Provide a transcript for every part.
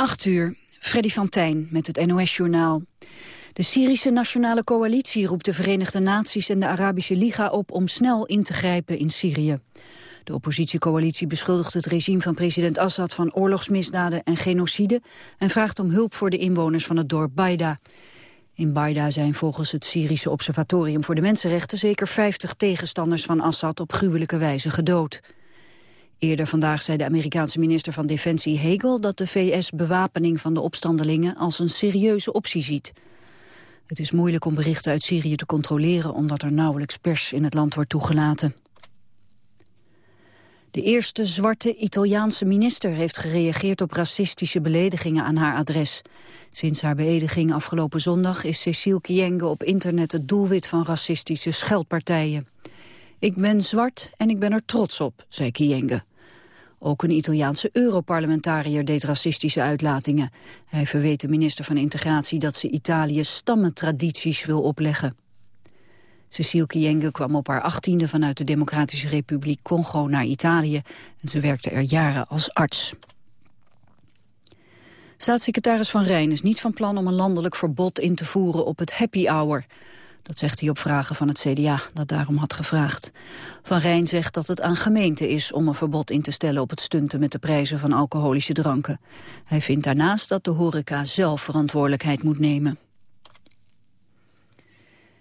8 uur, Freddy van Tijn met het NOS-journaal. De Syrische Nationale Coalitie roept de Verenigde Naties en de Arabische Liga op om snel in te grijpen in Syrië. De oppositiecoalitie beschuldigt het regime van president Assad van oorlogsmisdaden en genocide en vraagt om hulp voor de inwoners van het dorp Baida. In Baida zijn volgens het Syrische Observatorium voor de Mensenrechten zeker 50 tegenstanders van Assad op gruwelijke wijze gedood. Eerder vandaag zei de Amerikaanse minister van Defensie Hegel dat de VS bewapening van de opstandelingen als een serieuze optie ziet. Het is moeilijk om berichten uit Syrië te controleren omdat er nauwelijks pers in het land wordt toegelaten. De eerste zwarte Italiaanse minister heeft gereageerd op racistische beledigingen aan haar adres. Sinds haar beëdiging afgelopen zondag is Cecile Kienge op internet het doelwit van racistische scheldpartijen. Ik ben zwart en ik ben er trots op, zei Kienge. Ook een Italiaanse Europarlementariër deed racistische uitlatingen. Hij verweet de minister van Integratie dat ze Italië stammentradities wil opleggen. Cecile Kyenge kwam op haar achttiende vanuit de Democratische Republiek Congo naar Italië en ze werkte er jaren als arts. Staatssecretaris Van Rijn is niet van plan om een landelijk verbod in te voeren op het happy hour. Dat zegt hij op vragen van het CDA, dat daarom had gevraagd. Van Rijn zegt dat het aan gemeenten is om een verbod in te stellen op het stunten met de prijzen van alcoholische dranken. Hij vindt daarnaast dat de horeca zelf verantwoordelijkheid moet nemen.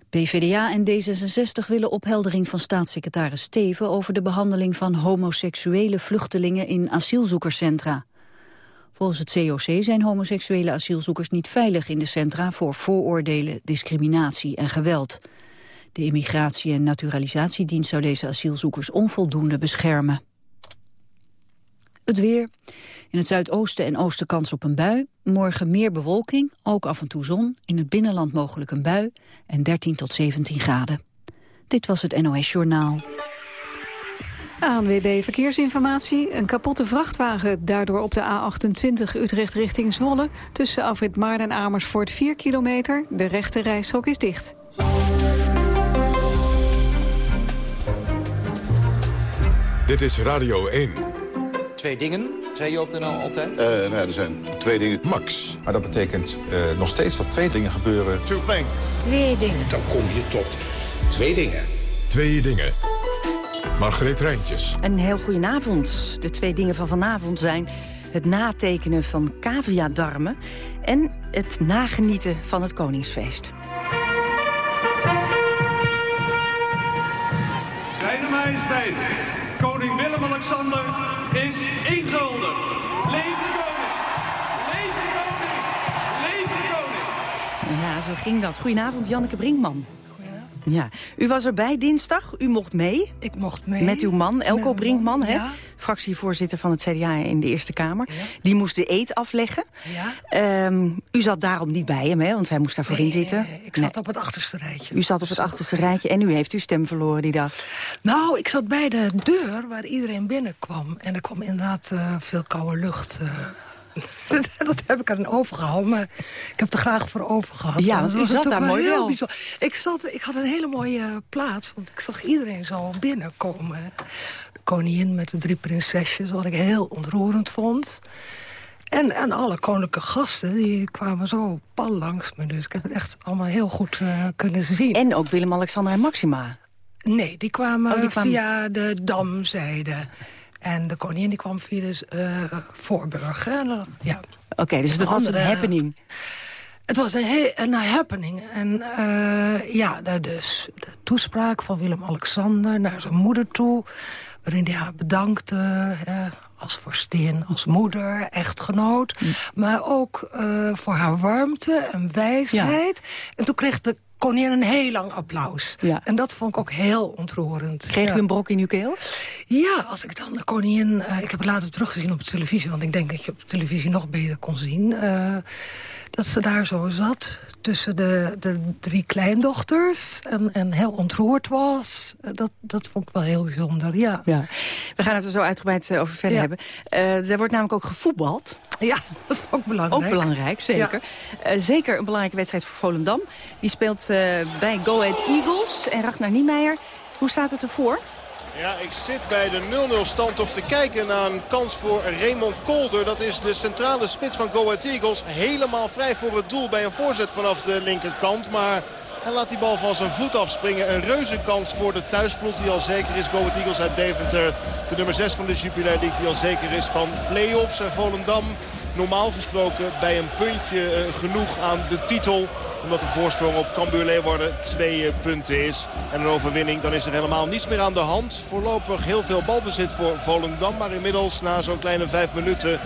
PvdA en D66 willen opheldering van staatssecretaris Steven over de behandeling van homoseksuele vluchtelingen in asielzoekerscentra. Volgens het COC zijn homoseksuele asielzoekers niet veilig in de centra voor vooroordelen, discriminatie en geweld. De Immigratie- en Naturalisatiedienst zou deze asielzoekers onvoldoende beschermen. Het weer. In het zuidoosten en oosten kans op een bui. Morgen meer bewolking, ook af en toe zon. In het binnenland mogelijk een bui en 13 tot 17 graden. Dit was het NOS Journaal. ANWB Verkeersinformatie. Een kapotte vrachtwagen daardoor op de A28 Utrecht richting Zwolle. Tussen Afrit Maarden en Amersfoort 4 kilometer. De rechte reishok is dicht. Dit is Radio 1. Twee dingen, zei je op de nou altijd? Uh, nou, er zijn twee dingen. Max. Maar dat betekent uh, nog steeds dat twee dingen gebeuren. Two things. Twee dingen. Dan kom je tot twee dingen. Twee dingen. Margreet Rijntjes. Een heel goedenavond. De twee dingen van vanavond zijn het natekenen van caviadarmen... en het nagenieten van het Koningsfeest. Kleine majesteit, koning Willem-Alexander is inguldig. Leef de koning! Leef de koning! Leef de koning! Ja, zo ging dat. Goedenavond, Janneke Brinkman. Ja, u was erbij dinsdag. U mocht mee. Ik mocht mee. Met uw man, Elko Brinkman, hè? Ja. fractievoorzitter van het CDA in de Eerste Kamer. Die moest de eet afleggen. Ja. Um, u zat daarom niet bij hem, hè? Want hij moest daarvoor Nee, in zitten. nee, nee, ik zat op het achterste rijtje. U zat op het achterste rijtje en u heeft uw stem verloren die dag. Nou, ik zat bij de deur waar iedereen binnenkwam. En er kwam inderdaad uh, veel koude lucht... Uh, dat heb ik aan overgehouden, maar ik heb er graag voor over gehad. Ja, want u zat daar mooi wel. Bijzonder. Ik, zat, ik had een hele mooie plaats, want ik zag iedereen zo binnenkomen. De koningin met de drie prinsesjes, wat ik heel ontroerend vond. En, en alle koninklijke gasten, die kwamen zo pal langs me. Dus ik heb het echt allemaal heel goed uh, kunnen zien. En ook Willem-Alexander en Maxima? Nee, die kwamen, oh, die kwamen... via de Damzijde. En de koningin die kwam via de uh, Voorburg. Uh, ja. Oké, okay, dus dat was een happening. Het was een, een happening. En uh, ja, de, dus de toespraak van Willem-Alexander naar zijn moeder toe... waarin hij haar bedankte als vorstin, als moeder, echtgenoot... Mm. maar ook uh, voor haar warmte en wijsheid. Ja. En toen kreeg de koningin een heel lang applaus. Ja. En dat vond ik ook heel ontroerend. Kreeg ja. u een brok in uw keel? Ja, als ik dan de koningin... Uh, ik heb het later teruggezien op de televisie... want ik denk dat je op de televisie nog beter kon zien... Uh, dat ze daar zo zat tussen de, de drie kleindochters... En, en heel ontroerd was. Dat, dat vond ik wel heel bijzonder, ja. ja. We gaan het er zo uitgebreid over verder Ja. hebben. Uh, er wordt namelijk ook gevoetbald. Ja, dat is ook belangrijk. Ook belangrijk, zeker. Uh, zeker een belangrijke wedstrijd voor Volendam. Die speelt uh, bij Go Ahead Eagles en Ragnar Niemeyer. Hoe staat het ervoor? Ja, ik zit bij de 0-0 stand toch te kijken naar een kans voor Raymond Kolder. Dat is de centrale spits van Go Ahead Eagles. Helemaal vrij voor het doel bij een voorzet vanaf de linkerkant. Maar hij laat die bal van zijn voet afspringen. Een reuze kans voor de thuisploeg die al zeker is. Go Ahead Eagles uit Deventer. De nummer 6 van de Jupiler League die al zeker is van play-offs. En Volendam normaal gesproken bij een puntje uh, genoeg aan de titel. Omdat de voorsprong op Cambuur Leeuwarden twee uh, punten is. En een overwinning, dan is er helemaal niets meer aan de hand. Voorlopig heel veel balbezit voor Volendam. Maar inmiddels na zo'n kleine vijf minuten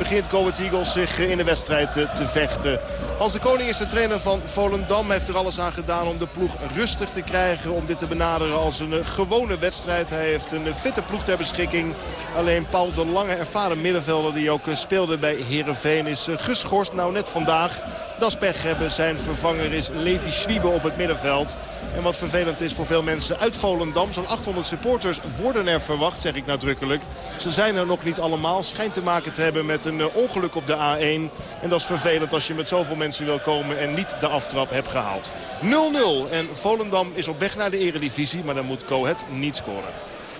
begint Go Eagles zich in de wedstrijd te, te, vechten. Hans de Koning is de trainer van Volendam. heeft er alles aan gedaan om de ploeg rustig te krijgen. Om dit te benaderen als een uh, gewone wedstrijd. Hij heeft een fitte ploeg ter beschikking. Alleen Paul de Lange, ervaren middenvelder die ook speelde bij Herenveen is geschorst. Nou net vandaag. Dat pech hebben. Zijn vervanger is Levi Schwiebe op het middenveld. En wat vervelend is voor veel mensen uit Volendam. Zo'n 800 supporters worden er verwacht, zeg ik nadrukkelijk. Ze zijn er nog niet allemaal. Schijnt te maken te hebben met een ongeluk op de A1. En dat is vervelend als je met zoveel mensen wil komen en niet de aftrap hebt gehaald. 0-0 en Volendam is op weg naar de eredivisie, maar dan moet Cohet niet scoren.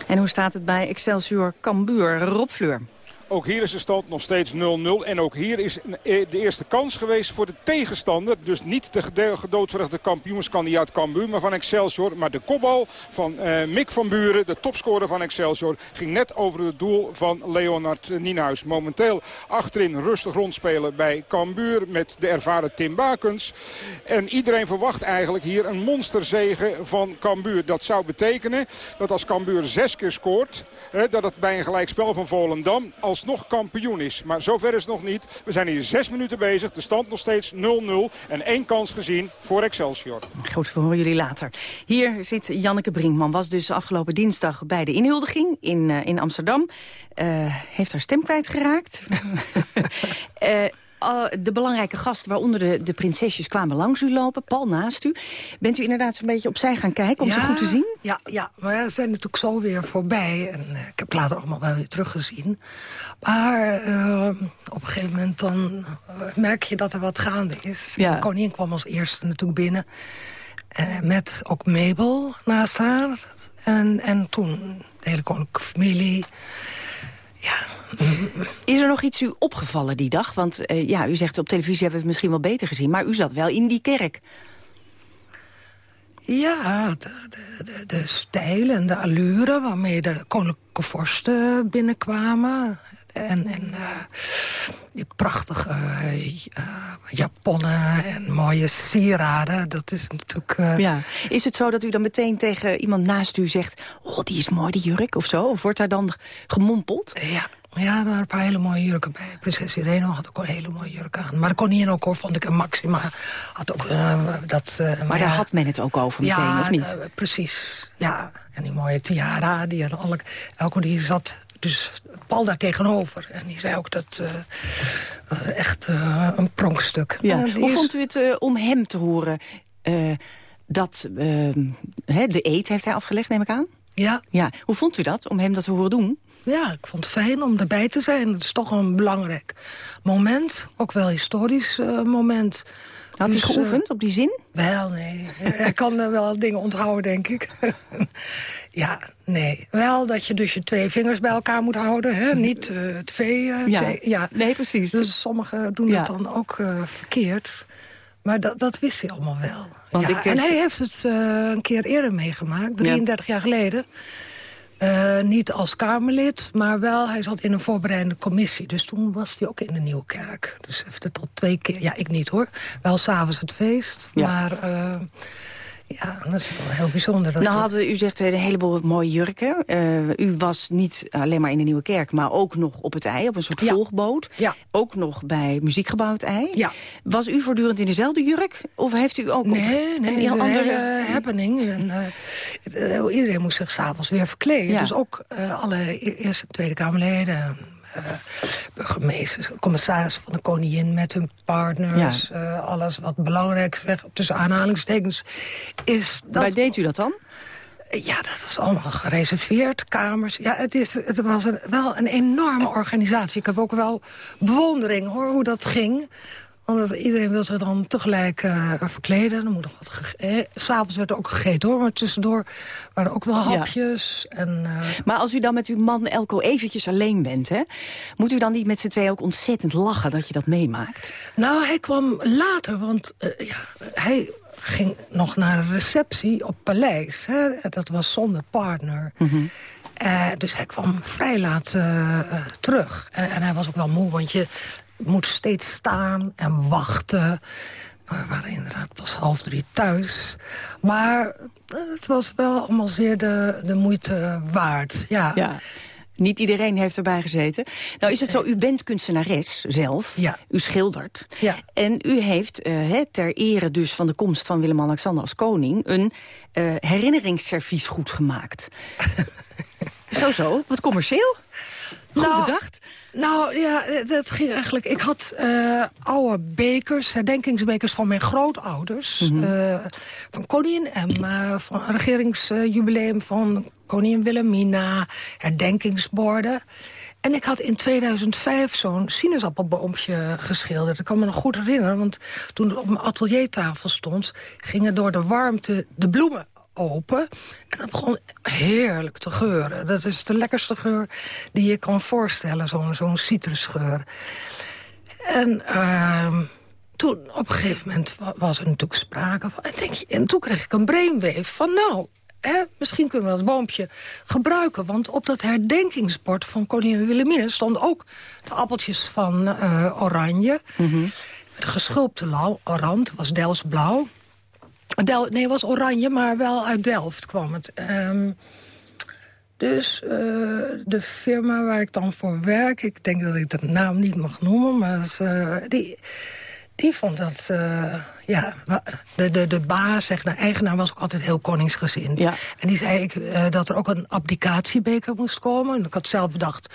En hoe staat het bij Excelsior Cambuur? Rob Fleur. Ook hier is de stand nog steeds 0-0. En ook hier is de eerste kans geweest voor de tegenstander. Dus niet de gedoodverregde kampioenskandidaat Cambuur, maar van Excelsior. Maar de kopbal van uh, Mick van Buren, de topscorer van Excelsior... ging net over het doel van Leonard Nienhuis. Momenteel achterin rustig rondspelen bij Cambuur met de ervaren Tim Bakens. En iedereen verwacht eigenlijk hier een monsterzege van Cambuur. Dat zou betekenen dat als Cambuur zes keer scoort... dat het bij een gelijkspel van Volendam... als nog kampioen is. Maar zover is het nog niet. We zijn hier zes minuten bezig. De stand nog steeds 0-0. En één kans gezien voor Excelsior. Goed, we horen jullie later. Hier zit Janneke Brinkman. Was dus afgelopen dinsdag bij de inhuldiging in, uh, in Amsterdam. Uh, heeft haar stem kwijtgeraakt. uh, de belangrijke gasten, waaronder de, de prinsesjes, kwamen langs u lopen. Paul naast u. Bent u inderdaad zo'n beetje opzij gaan kijken om ja, ze goed te zien? Ja, ja, maar ze zijn natuurlijk zo weer voorbij. En uh, ik heb later allemaal wel weer teruggezien. Maar uh, op een gegeven moment dan merk je dat er wat gaande is. Ja. De koningin kwam als eerste natuurlijk binnen. Met ook Mabel naast haar. En, en toen de hele koninklijke familie. Ja, is er nog iets u opgevallen die dag? Want uh, ja, u zegt op televisie hebben we het misschien wel beter gezien... maar u zat wel in die kerk. Ja, de, de, de stijl en de allure waarmee de koninklijke vorsten binnenkwamen. En, en uh, die prachtige uh, japonnen en mooie sieraden. Dat is natuurlijk... Ja. Is het zo dat u dan meteen tegen iemand naast u zegt... oh, die is mooi, die jurk, of zo? Of wordt daar dan gemompeld? Ja, ja, er waren een paar hele mooie jurken bij. Prinses Irene had ook een hele mooie jurk aan. Maar koningin ook hoor, vond ik. En Maxima had ook uh, dat... Uh, maar, maar daar ja, had men het ook over meteen, ja, of niet? Uh, precies, ja. En die mooie tiara, die hadden alle... Elke die zat dus Paul daar tegenover. En die zei ook dat echt een pronkstuk. Ja. Hoe is... vond u het om hem te horen? dat de eet heeft hij afgelegd, neem ik aan? Ja. ja. Hoe vond u dat, om hem dat te horen doen? Ja, ik vond het fijn om erbij te zijn. Het is toch een belangrijk moment. Ook wel een historisch uh, moment. Had dus, hij geoefend uh, op die zin? Wel, nee. hij kan uh, wel dingen onthouden, denk ik. ja, nee. Wel dat je dus je twee vingers bij elkaar moet houden. Hè? Niet het vee. Ja. ja. nee, precies. Dus sommigen doen ja. dat dan ook verkeerd. Maar dat, dat wist hij allemaal wel. Want ja, ik, en hij heeft het een keer eerder meegemaakt, 33 jaar geleden. Uh, niet als Kamerlid, maar wel, hij zat in een voorbereidende commissie. Dus toen was hij ook in de Nieuwkerk. Dus heeft het al twee keer, ja, ik niet hoor. Wel s'avonds het feest, ja. maar... Uh, ja, dat is wel heel bijzonder. Dat nou, hadden, u zegt een heleboel mooie jurken. Uh, u was niet alleen maar in de Nieuwe Kerk, maar ook nog op het ei, op een soort ja. volgboot. Ja. Ook nog bij Muziekgebouw het ei. Ja. Was u voortdurend in dezelfde jurk? Of heeft u ook nee, op nee, een heel een andere hele happening. En, uh, iedereen moest zich s'avonds weer verkleden. Ja. Dus ook uh, alle Eerste en Tweede Kamerleden... Uh, burgemeesters, commissarissen van de koningin met hun partners. Ja. Uh, alles wat belangrijk is, tussen aanhalingstekens, is... Dat... Waar deed u dat dan? Ja, dat was allemaal gereserveerd, kamers. Ja, het, is, het was een, wel een enorme organisatie. Ik heb ook wel bewondering, hoor, hoe dat ging. Want iedereen wil zich dan tegelijk uh, verkleden. Dan moet nog wat eh, S'avonds werd er ook gegeten hoor, maar tussendoor waren ook wel hapjes. En, uh... Maar als u dan met uw man Elko eventjes alleen bent, hè, moet u dan niet met z'n twee ook ontzettend lachen dat je dat meemaakt? Nou, hij kwam later, want uh, ja, hij ging nog naar een receptie op Paleis. Hè? Dat was zonder partner. Mm -hmm. uh, dus hij kwam vrij laat uh, terug. En, en, hij was ook wel moe, want je moet steeds staan en wachten. We waren inderdaad pas half drie thuis. Maar het was wel allemaal zeer de, de moeite waard. Ja. ja. Niet iedereen heeft erbij gezeten. Nou is het zo, u bent kunstenares zelf. Ja. U schildert. Ja. En u heeft uh, ter ere dus van de komst van Willem-Alexander als koning... een uh, herinneringsservies goed gemaakt. zo zo, wat commercieel. Goed nou, bedacht. Nou ja, dat ging eigenlijk... Ik had uh, oude bekers, herdenkingsbekers van mijn grootouders. Mm -hmm. uh, van koningin Emma, van regeringsjubileum van koningin Wilhelmina. Herdenkingsborden. En ik had in 2005 zo'n sinaasappelboompje geschilderd. Ik kan me nog goed herinneren, want toen het op mijn ateliertafel stond... gingen door de warmte de bloemen open. En dat begon heerlijk te geuren. Dat is de lekkerste geur die je kan voorstellen, zo'n zo'n citrusgeur. En uh, toen, op een gegeven moment, was er natuurlijk sprake van... En, denk je, en toen kreeg ik een brainwave van, nou, misschien kunnen we dat boompje gebruiken. Want op dat herdenkingsbord van koningin Wilhelmina... stonden ook de appeltjes van uh, oranje. Mm -hmm. De geschulpte oranje was Delfts blauw. Del nee, het was oranje, maar wel uit Delft kwam het. Um, dus uh, de firma waar ik dan voor werk... ik denk dat ik de naam niet mag noemen... maar uh, die, die vond dat... Uh, ja, de, de, de baas, zeg, de eigenaar was ook altijd heel koningsgezind. Ja. En die zei ik, dat er ook een abdicatiebeker moest komen. En ik had zelf bedacht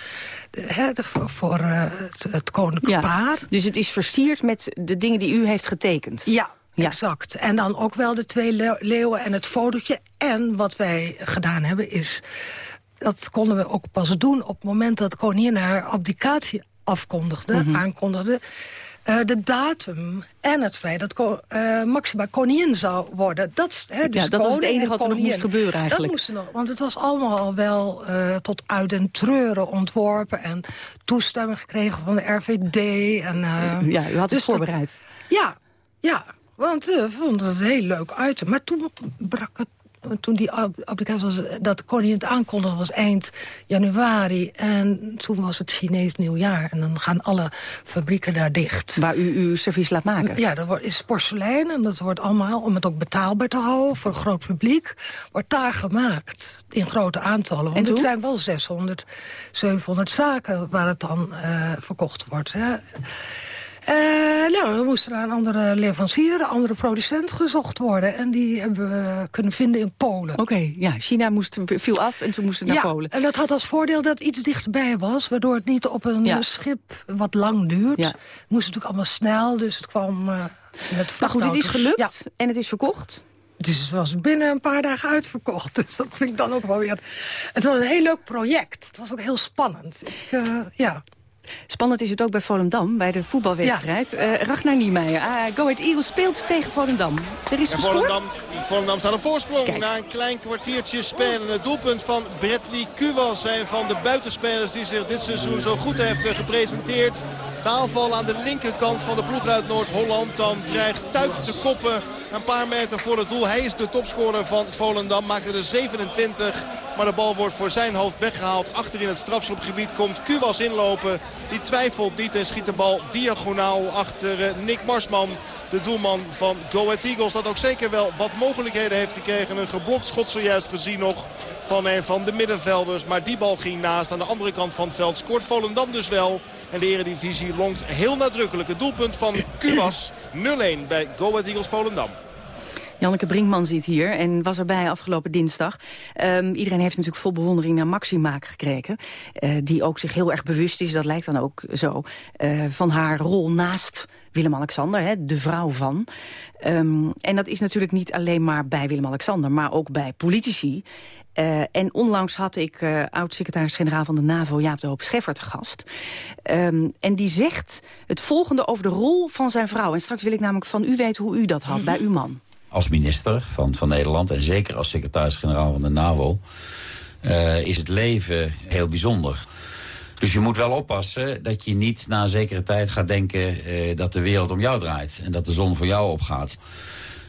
hè, voor het, het koninklijk ja. paar. Dus het is versierd met de dingen die u heeft getekend? Ja, ja. Exact. En dan ook wel de twee leeuwen en het fotootje. En wat wij gedaan hebben is... dat konden we ook pas doen op het moment dat koningin haar abdicatie afkondigde, Mhm. mm -hmm. aankondigde... Uh, de datum en het feit dat uh, Maxima koningin zou worden. Dat, hè, dus ja, dat was het enige wat er nog moest gebeuren eigenlijk. Dat moest er nog, want het was allemaal al wel uh, tot uit den treuren ontworpen... en toestemming gekregen van de RVD. En, ja, u had dus het voorbereid. Dat, ja, ja, want we vonden het een heel leuk item. Maar toen brak het toen die applicatie was, dat de koningin het aankondigde, was eind januari. En toen was het Chinees nieuwjaar. En dan gaan alle fabrieken daar dicht. Waar u uw servies laat maken? Ja, dat is porselein. En dat wordt allemaal, om het ook betaalbaar te houden voor een groot publiek, wordt daar gemaakt. In grote aantallen. Want en het zijn wel 600, 700 zaken waar het dan uh, verkocht wordt. Hè. Uh, nou, we moesten naar een andere leverancier, een andere producent gezocht worden. En die hebben we kunnen vinden in Polen. Oké, okay, ja, China moest, viel af en toen moesten we naar ja, Polen. en dat had als voordeel dat iets dichterbij was. Waardoor het niet op een ja. schip wat lang duurt. Ja. Het moest natuurlijk allemaal snel, dus het kwam uh, met Maar goed, het is gelukt ja. en het is verkocht. Dus het was binnen een paar dagen uitverkocht. Dus dat vind ik dan ook wel weer... Het was een heel leuk project. Het was ook heel spannend. Ik, uh, ja... Spannend is het ook bij Volendam, bij de voetbalwedstrijd. Ja. Uh, Ragnar Niemeyer, uh, Go Ahead Eagles speelt tegen Volendam. Er is en gescoord? Volendam, Volendam staat op voorsprong Kijk. na een klein kwartiertje spelen. Het doelpunt van Bradley Kuwas, zijn van de buitenspelers die zich dit seizoen zo goed heeft gepresenteerd. De aanval aan de linkerkant van de ploeg uit Noord-Holland. Dan dreigt Tuik te koppen een paar meter voor het doel. Hij is de topscorer van Volendam. Maakte er 27. Maar de bal wordt voor zijn hoofd weggehaald. Achter in het strafschopgebied komt Kuwas inlopen. Die twijfelt niet en schiet de bal diagonaal achter Nick Marsman. De doelman van Go Eagles. Dat ook zeker wel wat mogelijkheden heeft gekregen. Een geblokt schot zojuist gezien nog van een van de middenvelders. Maar die bal ging naast. Aan de andere kant van het veld scoort Volendam dus wel. En de eredivisie longt heel nadrukkelijk. Het doelpunt van Kuwas 0-1 bij Go Eagles Volendam. Janneke Brinkman zit hier en was erbij afgelopen dinsdag. Um, iedereen heeft natuurlijk vol bewondering naar Maxima gekregen. Uh, die ook zich heel erg bewust is, dat lijkt dan ook zo, uh, van haar rol naast Willem-Alexander, de vrouw van. Um, en dat is natuurlijk niet alleen maar bij Willem-Alexander, maar ook bij politici. Uh, en onlangs had ik uh, oud-secretaris-generaal van de NAVO, Jaap de Hoop Scheffer, te gast. Um, en die zegt het volgende over de rol van zijn vrouw. En straks wil ik namelijk van u weten hoe u dat had, mm -hmm. bij uw man. Als minister van, van Nederland en zeker als secretaris-generaal van de NAVO... Uh, is het leven heel bijzonder. Dus je moet wel oppassen dat je niet na een zekere tijd gaat denken... Uh, dat de wereld om jou draait en dat de zon voor jou opgaat.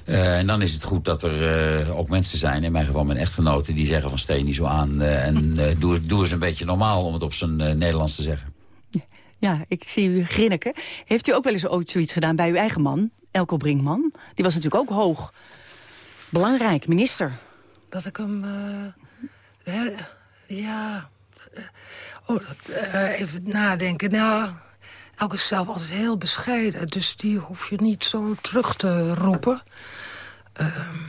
Uh, en dan is het goed dat er ook mensen zijn, in mijn geval mijn echtgenoten... die zeggen van steen niet zo aan en doe, doe eens een beetje normaal... om het op zijn Nederlands te zeggen. Ja, ik zie u grinniken. Heeft u ook wel eens ooit zoiets gedaan bij uw eigen man, Elko Brinkman? Die was natuurlijk ook hoog. Belangrijk, minister. Dat ik hem... Hè, ja... Oh, dat, uh, even nadenken. Nou, Elke is zelf altijd heel bescheiden. Dus die hoef je niet zo terug te roepen. Um,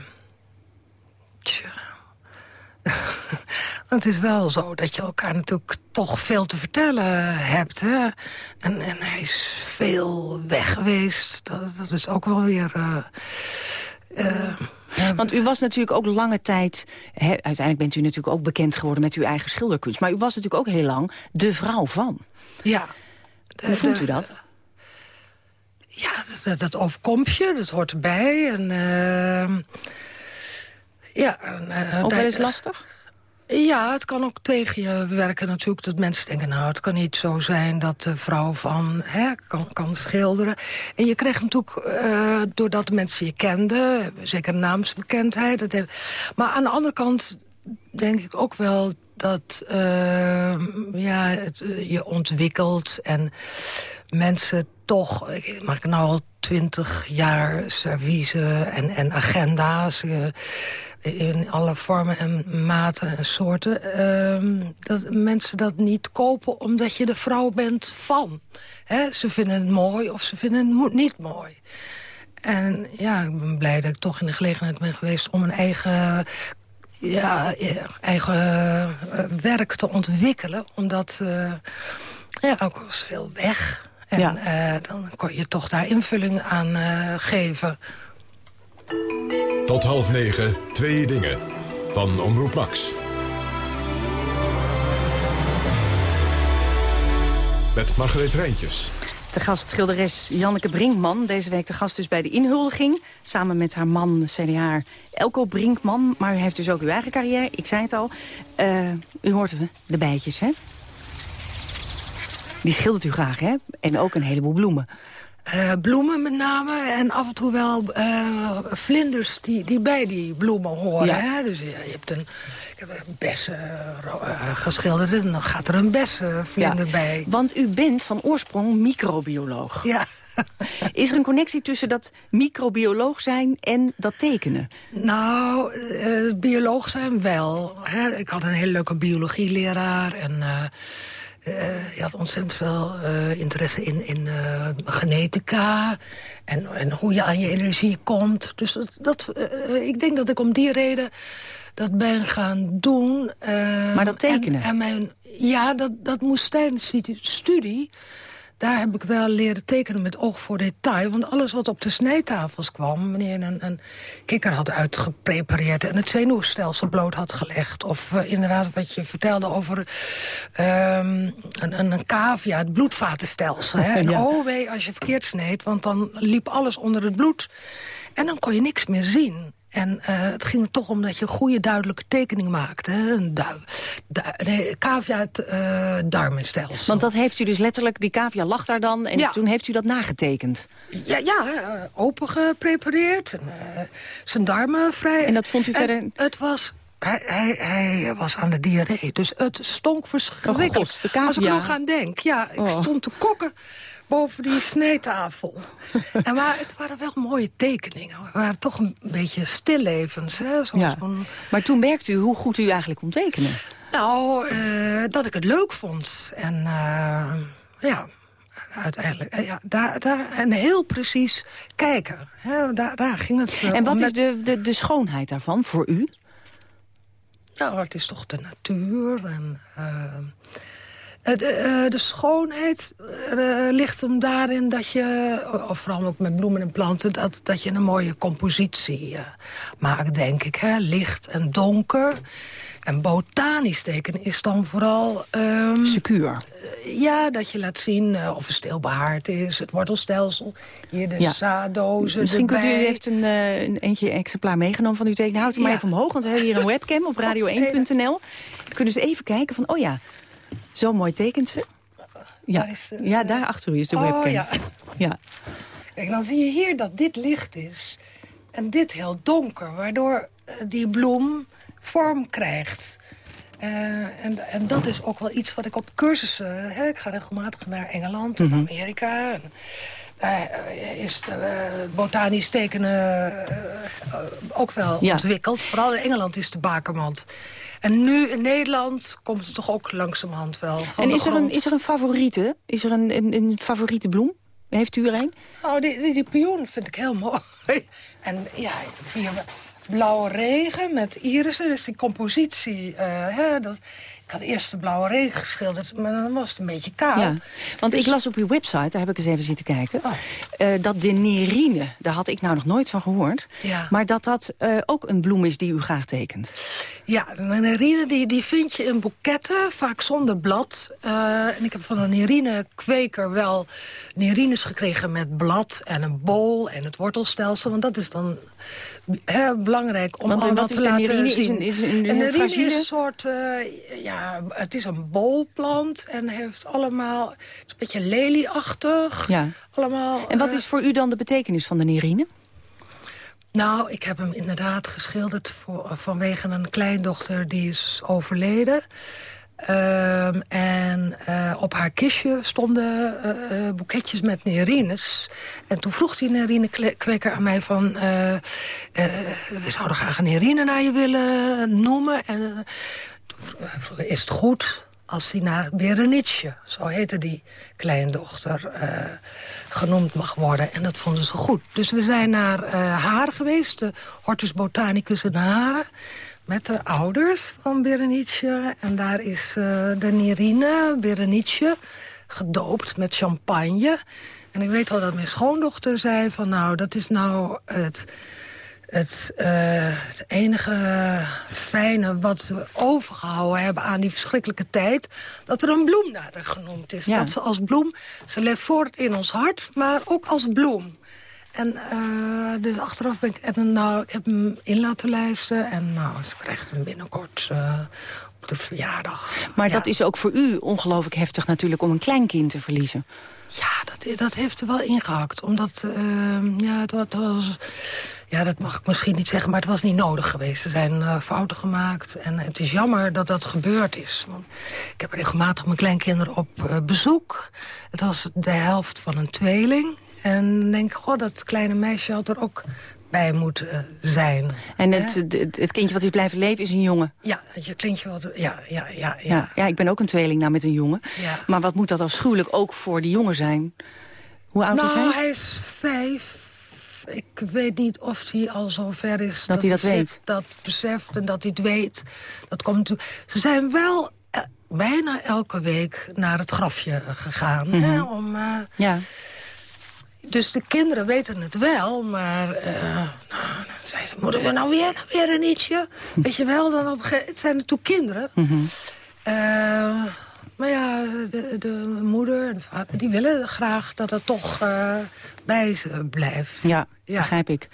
tja. het is wel zo dat je elkaar natuurlijk toch veel te vertellen hebt. Hè? En, en hij is veel weg geweest. Dat, dat is ook wel weer... Uh, uh, Want u was natuurlijk ook lange tijd... Uiteindelijk bent u natuurlijk ook bekend geworden met uw eigen schilderkunst. Maar u was natuurlijk ook heel lang de vrouw van. Ja. De, Hoe vond u dat? Ja, dat, dat overkomt je, dat hoort erbij. En, uh, ja, uh, ook wel eens lastig? Ja, het kan ook tegen je werken natuurlijk. Dat mensen denken, nou, het kan niet zo zijn dat de vrouw van hè, kan, kan schilderen. En je krijgt natuurlijk, uh, doordat mensen je kenden... zeker naamsbekendheid. Dat heeft, maar aan de andere kant denk ik ook wel dat uh, ja, het, je ontwikkelt en mensen toch... Ik maak nou al twintig jaar service en, en agenda's... in alle vormen en maten en soorten... Uh, dat mensen dat niet kopen omdat je de vrouw bent van. He, ze vinden het mooi of ze vinden het niet mooi. En ja, ik ben blij dat ik toch in de gelegenheid ben geweest... om een eigen, ja, eigen uh, werk te ontwikkelen. Omdat uh, ja, ook was veel weg. En ja. uh, dan kon je toch daar invulling aan geven... Tot half negen, twee dingen. Van Omroep Max. Met Margreet Rijntjes. De gast schilderes Janneke Brinkman. Deze week de gast dus bij de inhuldiging. Samen met haar man, CDA Elko Brinkman. Maar u heeft dus ook uw eigen carrière. Ik zei het al. Uh, u hoort de bijtjes, hè? Die schildert u graag, hè? En ook een heleboel bloemen. Uh, bloemen met name en af en toe wel uh, vlinders die, die bij die bloemen horen. Ja. Hè? Dus ja, je hebt een, ik heb een bessen uh, geschilderd en dan gaat er een bessenvlinder ja. bij. Want u bent van oorsprong microbioloog. Ja. Is er een connectie tussen dat microbioloog zijn en dat tekenen? Nou, bioloog zijn wel. Hè? Ik had een hele leuke biologieleraar en... Uh, je had ontzettend veel uh, interesse in, in uh, genetica en, en hoe je aan je energie komt. Dus dat, dat ik denk dat ik om die reden dat ben gaan doen. maar dat tekenen? En, en mijn, ja, dat, dat moest tijdens die studie daar heb ik wel leren tekenen met oog voor detail. Want alles wat op de snijtafels kwam... wanneer een, een kikker had uitgeprepareerd... en het zenuwstelsel bloot had gelegd... of uh, inderdaad wat je vertelde over um, een, een, cavia, het bloedvatenstelsel. Hè? En ja. oh wee, als je verkeerd sneed, want dan liep alles onder het bloed... En dan kon je niks meer zien. En uh, het ging er toch om dat je een goede duidelijke tekening maakte. Hè? Een du nee, cavia het uh, darmenstelsel. Want dat heeft u dus letterlijk, die cavia lag daar dan... en ja. toen heeft u dat nagetekend? Ja, ja uh, open geprepareerd. En, zijn darmen vrij. En dat vond u verder... Het was hij, hij, hij, was aan de diarree, dus het stonk verschrikkelijk. Oh, Als ik er nog aan denk, ja, ik oh. stond te kokken boven die snijtafel. en maar het waren wel mooie tekeningen. Het waren toch een beetje stillevens. Hè? Zoals ja. Maar toen merkte u hoe goed u eigenlijk kon tekenen? Nou, uh, dat ik het leuk vond. En uh, ja, uiteindelijk. Ja, daar, daar, en heel precies kijken. Hè, daar, daar ging het uh, En wat is de, de, de schoonheid daarvan voor u? Nou, het is toch de natuur en Het, uh, de schoonheid uh, ligt hem daarin dat je, of vooral ook met bloemen en planten... dat, dat je een mooie compositie uh, maakt, denk ik. Hè? Licht en donker. En botanisch tekenen is dan vooral... Um, Secuur. ja, dat je laat zien of het stilbehaard is, het wortelstelsel. Hier de ja. zaaddozen Misschien erbij. kunt u heeft een, een eentje exemplaar meegenomen van uw tekening. Houd u maar even omhoog, want we hebben hier een webcam op radio1.nl. Dan kunnen ze even kijken van, oh ja... Zo mooi tekent ze. Ja, is, uh, ja daar achter u is de oh, webcam. Ja. ja. Kijk, dan zie je hier dat dit licht is. En dit heel donker. Waardoor uh, die bloem vorm krijgt. Uh, en, en dat is ook wel iets wat ik op cursussen... Hè, ik ga regelmatig naar Engeland Mhm. en Amerika. En, daar is de, botanisch tekenen ook wel Ja. ontwikkeld. Vooral in Engeland is de bakermand. En nu in Nederland komt het toch ook langzamerhand wel van En is er, een, is er een favoriete? Is er een, een, een favoriete bloem? Heeft u er een? Oh, die, die, die pioen vind ik heel mooi. En ja, blauwe regen met irissen. Dus die compositie. eh, hè, dat, ik had eerst de blauwe regen geschilderd, maar dan was het een beetje kaal. Ja, want ik las op uw website, daar heb ik eens even zitten kijken... eh, dat de nerine, daar had ik nou nog nooit van gehoord... Ja. maar dat dat eh, ook een bloem is die u graag tekent. Ja, de nerine die, die vind je in boeketten, vaak zonder blad. En ik heb van een nerine-kweker wel nerines gekregen met blad en een bol en het wortelstelsel. Want dat is dan hè, belangrijk om dat te laten zien. een- is een- een is een soort, eh, ja, het is een bolplant en heeft allemaal, het is een beetje lelieachtig. Ja. Allemaal, En wat eh, is voor u dan de betekenis van de nerine? nou, ik heb hem inderdaad geschilderd voor, vanwege een kleindochter die is overleden. Ehm, en eh, op haar kistje stonden eh, eh, boeketjes met nerines. En toen vroeg die nerinekweker aan mij van... we zouden graag een nerine naar je willen noemen. En vroeg is het goed als hij naar Berenice, zo heette die kleindochter, genoemd mag worden. En dat vonden ze goed. Dus we zijn naar Haren geweest, de Hortus Botanicus in Haren... met de ouders van Berenice. En daar is eh, de Nerine, Berenice, gedoopt met champagne. En ik weet wel dat mijn schoondochter zei van... nou, dat is nou het het, eh, het enige fijne wat we overgehouden hebben aan die verschrikkelijke tijd... dat er een bloem naar genoemd is. Ja. Dat ze als bloem, ze leeft voort in ons hart, maar ook als bloem. En eh, dus achteraf ben ik, en, nou, ik heb hem in laten lijsten... en nou, ze krijgt hem binnenkort eh, op de verjaardag. Maar Ja. dat is ook voor u ongelooflijk heftig natuurlijk om een kleinkind te verliezen. Ja, dat, dat heeft er wel ingehakt. Omdat, eh, ja, het, wa- het was... Ja, dat mag ik misschien niet zeggen, maar het was niet nodig geweest. Er zijn eh, fouten gemaakt en het is jammer dat dat gebeurd is. Want ik heb regelmatig mijn kleinkinderen op bezoek. Het was de helft van een tweeling. En denk, goh, dat kleine meisje had er ook bij moeten zijn. En het, het, het kindje wat is blijven leven is een jongen. Ja, je klintje wat... Ja, ja, ja, ja. Ja, ja, ik ben ook een tweeling nou met een jongen. Ja. Maar wat moet dat afschuwelijk ook voor die jongen zijn? Hoe oud is nou, hij? hij is vijf. Ik weet niet of hij al zo ver is... Dat hij dat weet. Dat beseft en dat hij het weet. Dat komt. Ze zijn wel eh, bijna elke week naar het grafje gegaan. Mhm. hè, om, eh, Ja. Dus de kinderen weten het wel, maar... eh, nou, dan zeiden moeten we nou weer, weer een ietsje? Weet je wel, dan op Het zijn natuurlijk kinderen. Mhm. Eh, maar ja, de, de moeder en de vader, die willen graag dat het toch eh, bij ze blijft. Ja, begrijp ik.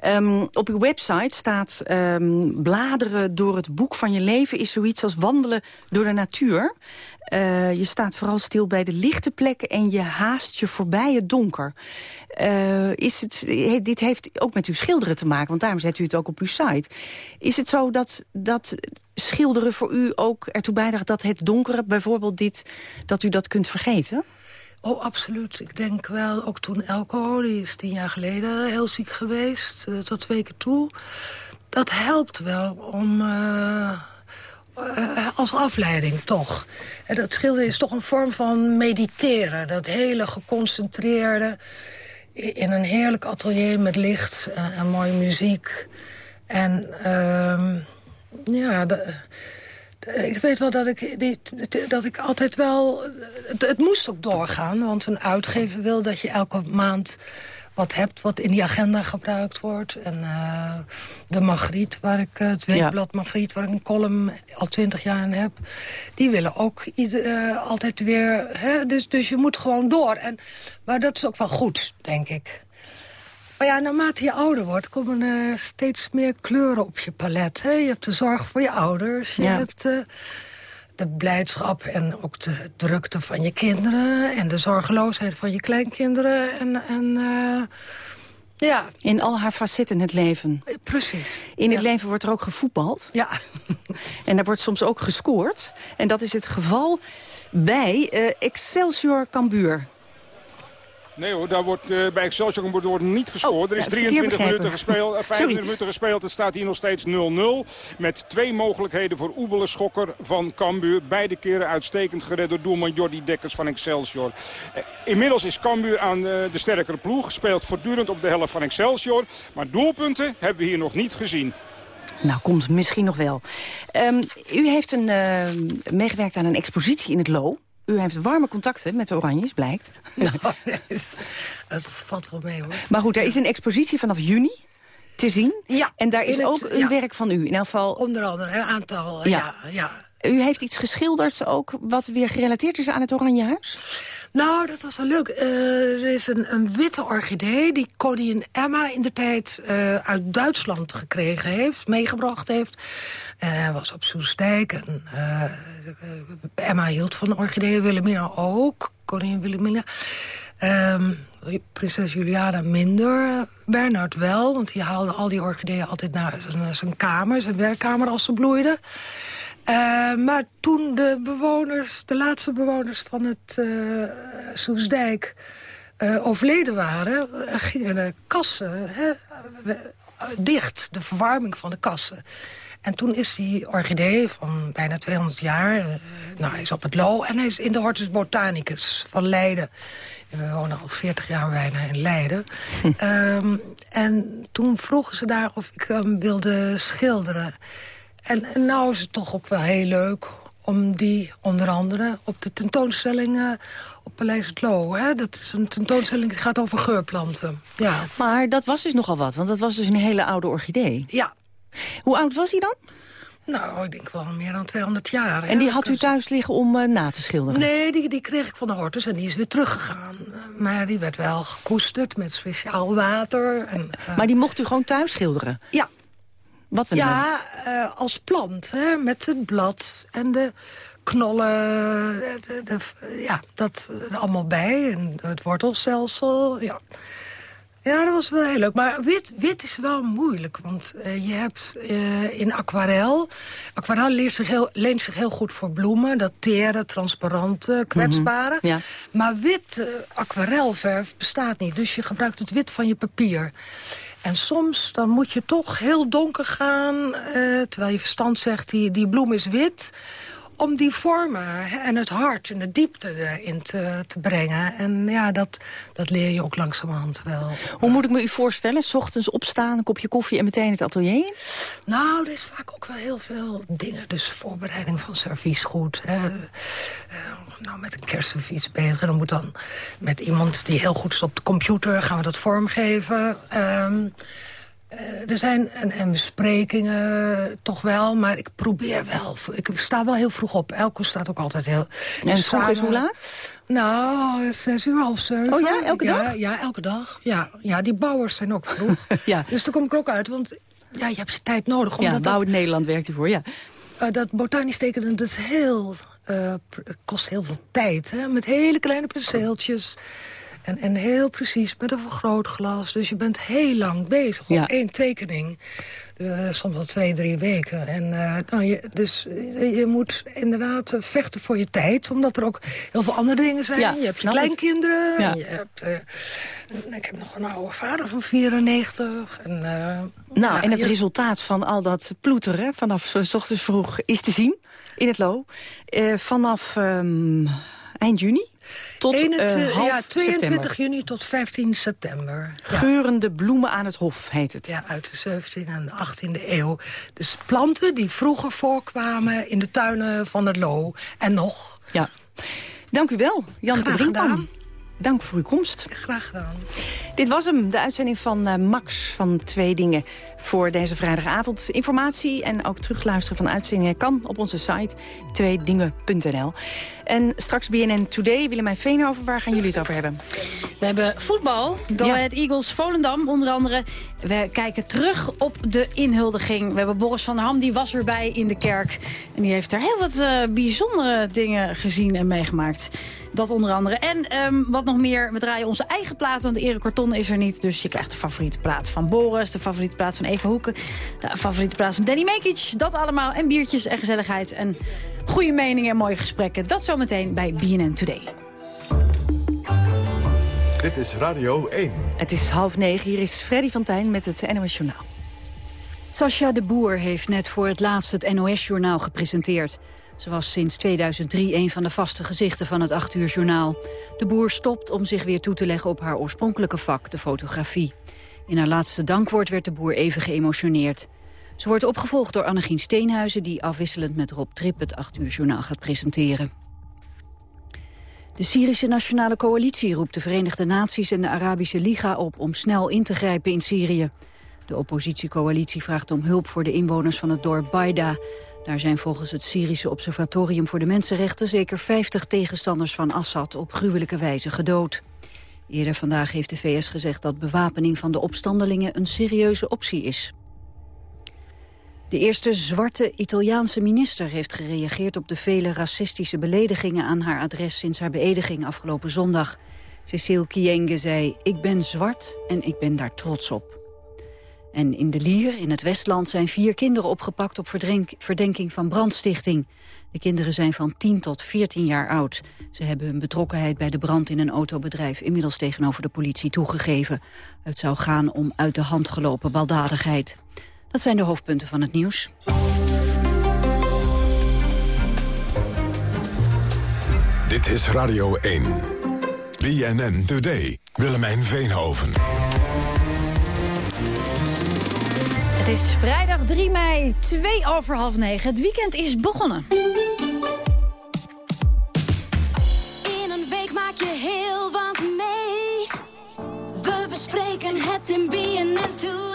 Ehm, op uw website staat... ehm, bladeren door het boek van je leven is zoiets als wandelen door de natuur. Eh, je staat vooral stil bij de lichte plekken en je haast je voorbij het donker. Eh, is het, he- dit heeft ook met uw schilderen te maken, want daarom zet u het ook op uw site. Is het zo dat, dat schilderen voor u ook ertoe bijdraagt dat het donkere, bijvoorbeeld dit, dat u dat kunt vergeten? Oh, absoluut. Ik denk wel, ook toen Elko, die is tien jaar geleden heel ziek geweest, eh, tot twee keer toe. Dat helpt wel om, eh, als afleiding toch. En dat schilderen is toch een vorm van mediteren. Dat hele geconcentreerde, in een heerlijk atelier met licht en, en mooie muziek. En ehm, ja, ik weet wel dat ik, dat ik altijd wel... Het, moest ook doorgaan, want een uitgever wil dat je elke maand wat hebt wat in die agenda gebruikt wordt. En uh, de Magriet, waar ik, het weekblad ja. Magriet, waar ik een column al twintig jaar in heb... die willen ook ieder, uh, altijd weer... Hè, dus, dus je moet gewoon door. En, maar dat is ook wel goed, denk ik. Maar ja, naarmate je ouder wordt, komen er steeds meer kleuren op je palet. Hè? Je hebt de zorg voor je ouders, je ja. hebt... Uh, de blijdschap en ook de drukte van je kinderen... en de zorgeloosheid van je kleinkinderen. En, en uh, ja. In al haar facetten het leven. Precies. In het leven wordt er ook gevoetbald. Ja. en er wordt soms ook gescoord. En dat is het geval bij uh, Excelsior Cambuur. Nee hoor, daar wordt, uh, bij Excelsior wordt, niet gescoord. Oh, er is 23 minuten gespeeld, uh, 25 minuten gespeeld. Het staat hier nog steeds 0-0. Met twee mogelijkheden voor Oebele Schokker van Cambuur. Beide keren uitstekend gered door doelman Jordi Dekkers van Excelsior. Uh, inmiddels is Cambuur aan uh, de sterkere ploeg. Speelt voortdurend op de helft van Excelsior. Maar doelpunten hebben we hier nog niet gezien. Nou, komt misschien nog wel. Um, u heeft een, meegewerkt aan een expositie in het Lo. U heeft warme contacten met de Oranjes, blijkt. Nou, dat valt wel mee, hoor. Maar goed, er is een expositie vanaf juni te zien. Ja. En daar is het, ook een ja. werk van u. In elk geval... Onder andere, een aantal, ja. ja, ja. U heeft iets geschilderd ook wat weer gerelateerd is aan het Oranje Huis? Nou, dat was wel leuk. Uh, er is een, een, witte orchidee die koningin Emma in de tijd uh, uit Duitsland gekregen heeft, meegebracht heeft. Hij uh, was op Soestdijk en Emma hield van orchideeën, Wilhelmina ook, koningin Wilhelmina. Um, prinses Juliana minder, Bernard wel, want die haalde al die orchideeën altijd naar zijn kamer, zijn werkkamer als ze bloeiden. Uh, maar toen de bewoners, de laatste bewoners van het uh, Soesdijk uh, overleden waren... gingen de kassen hè, dicht, de verwarming van de kassen. En toen is die orchidee van bijna 200 jaar... nou, hij is op het Lo en hij is in de Hortus Botanicus van Leiden. En we wonen al 40 jaar bijna in Leiden. Hm. Um, en toen vroegen ze daar of ik hem wilde schilderen... En, en nou is het toch ook wel heel leuk om die onder andere op de tentoonstelling uh, op Paleis het Loo. Hè? Dat is een tentoonstelling die gaat over geurplanten. Ja. Maar dat was dus nogal wat, want dat was dus een hele oude orchidee. Ja. Hoe oud was hij dan? Nou, ik denk wel meer dan 200 jaar. En die had u thuis liggen om uh, na te schilderen? Nee, die, die kreeg ik van de Hortus en die is weer teruggegaan. Maar die werd wel gekoesterd met speciaal water. En, uh... Maar die mocht u gewoon thuis schilderen? Ja, wat we ja, uh, als plant, hè, met het blad en de knollen, de, de, ja, dat allemaal bij. En het wortelstelsel, ja. Ja, dat was wel heel leuk. Maar wit, wit is wel moeilijk, want uh, je hebt uh, in aquarel... Aquarel leent zich, heel, leent zich heel goed voor bloemen. Dat tere, transparante, kwetsbare. Mm -hmm, ja. Maar wit uh, aquarelverf bestaat niet. Dus je gebruikt het wit van je papier. En soms dan moet je toch heel donker gaan, terwijl je verstand zegt, die, die bloem is wit om die vormen en het hart en de diepte erin te, te brengen. En ja, dat, dat leer je ook langzamerhand wel. Hoe moet ik me u voorstellen? S ochtends opstaan, een kopje koffie en meteen het atelier in? Nou, er is vaak ook wel heel veel dingen. Dus voorbereiding van serviesgoed. Hè. Uh, nou, met een kerstservies bezig. En dan moet dan met iemand die heel goed is op de computer... gaan we dat vormgeven. Um, Uh, er zijn en, en besprekingen toch wel, maar ik probeer wel. Ik sta wel heel vroeg op. Elke staat ook altijd heel... En vroeg samen, is hoe laat? Nou, zes uur, half zeven. Oh ja, elke ja, dag? Ja, elke dag. Ja, ja, die bouwers zijn ook vroeg. ja. Dus daar kom ik ook uit, want ja, je hebt je tijd nodig. Omdat ja, Bouw het Nederland werkt u voor, ja. Uh, dat botanisch tekenen, dat is heel, uh, kost heel veel tijd. Hè? Met hele kleine penseeltjes... En, en heel precies met een vergrootglas. Dus je bent heel lang bezig op ja. één tekening. Uh, soms al twee, drie weken. En, uh, nou, je, dus uh, je moet inderdaad vechten voor je tijd. Omdat er ook heel veel andere dingen zijn. Ja, je hebt je kleinkinderen. Ja. Je hebt, ik heb nog een oude vader van 94. En, nou, en het je... resultaat van al dat ploeteren... vanaf s ochtends vroeg is te zien in het Lo. vanaf... Um eind juni? Tot 21, uh, half ja, 22 september. juni tot 15 september. Ja. Geurende bloemen aan het hof heet het. Ja, uit de 17e en de 18e eeuw. Dus planten die vroeger voorkwamen in de tuinen van het Loo. En nog. Ja. Dank u wel, Janneke Graag Brinkman. Dank voor uw komst. Graag gedaan. Dit was hem, de uitzending van eh, Max van Twee Dingen voor deze vrijdagavond. Informatie en ook terugluisteren van uitzendingen kan op onze site tweedingen.nl. En straks BNN Today, Willemijn Veenhoven, waar gaan jullie het over hebben? We hebben voetbal. Go Ja. Ahead Eagles, Volendam onder andere. We kijken terug op de inhuldiging. We hebben Boris van der Ham, die was erbij in de kerk. En die heeft daar heel wat eh, bijzondere dingen gezien en meegemaakt. Dat onder andere. En ehm, wat nog meer, we draaien onze eigen plaat, want Erik Corton is er niet. Dus je krijgt de favoriete plaat van Boris, de favoriete plaat van Eva Hoeken... de favoriete plaat van Danny Mekic. Dat allemaal. En biertjes en gezelligheid en goede meningen en mooie gesprekken. Dat zometeen bij BNN Today. Dit is Radio 1. Het is half negen, hier is Freddy van Tijn met het NOS Journaal. Sascha de Boer heeft net voor het laatst het NOS-journaal gepresenteerd. Ze was sinds 2003 een van de vaste gezichten van het 8 uur journaal. De Boer stopt om zich weer toe te leggen op haar oorspronkelijke vak, de fotografie. In haar laatste dankwoord werd de Boer even geëmotioneerd. Ze wordt opgevolgd door Annegien Steenhuizen... die afwisselend met Rob Trip het 8 uur journaal gaat presenteren. De Syrische Nationale Coalitie roept de Verenigde Naties en de Arabische Liga op om snel in te grijpen in Syrië. De oppositiecoalitie vraagt om hulp voor de inwoners van het dorp Baida. Daar zijn volgens het Syrische Observatorium voor de Mensenrechten zeker 50 tegenstanders van Assad op gruwelijke wijze gedood. Eerder vandaag heeft de VS gezegd dat bewapening van de opstandelingen een serieuze optie is. De eerste zwarte Italiaanse minister heeft gereageerd op de vele racistische beledigingen aan haar adres sinds haar beëdiging afgelopen zondag. Cecile Kienge zei, ik ben zwart en ik ben daar trots op. En in de Lier, in het Westland, zijn vier kinderen opgepakt op verdenk- verdenking van brandstichting. De kinderen zijn van 10 tot 14 jaar oud. Ze hebben hun betrokkenheid bij de brand in een autobedrijf inmiddels tegenover de politie toegegeven. Het zou gaan om uit de hand gelopen baldadigheid. Dat zijn de hoofdpunten van het nieuws. Dit is Radio 1. BNN Today. Willemijn Veenhoven. Het is vrijdag 3 mei, 2 over half 9. Het weekend is begonnen. In een week maak je heel wat mee. We bespreken het in BNN 2.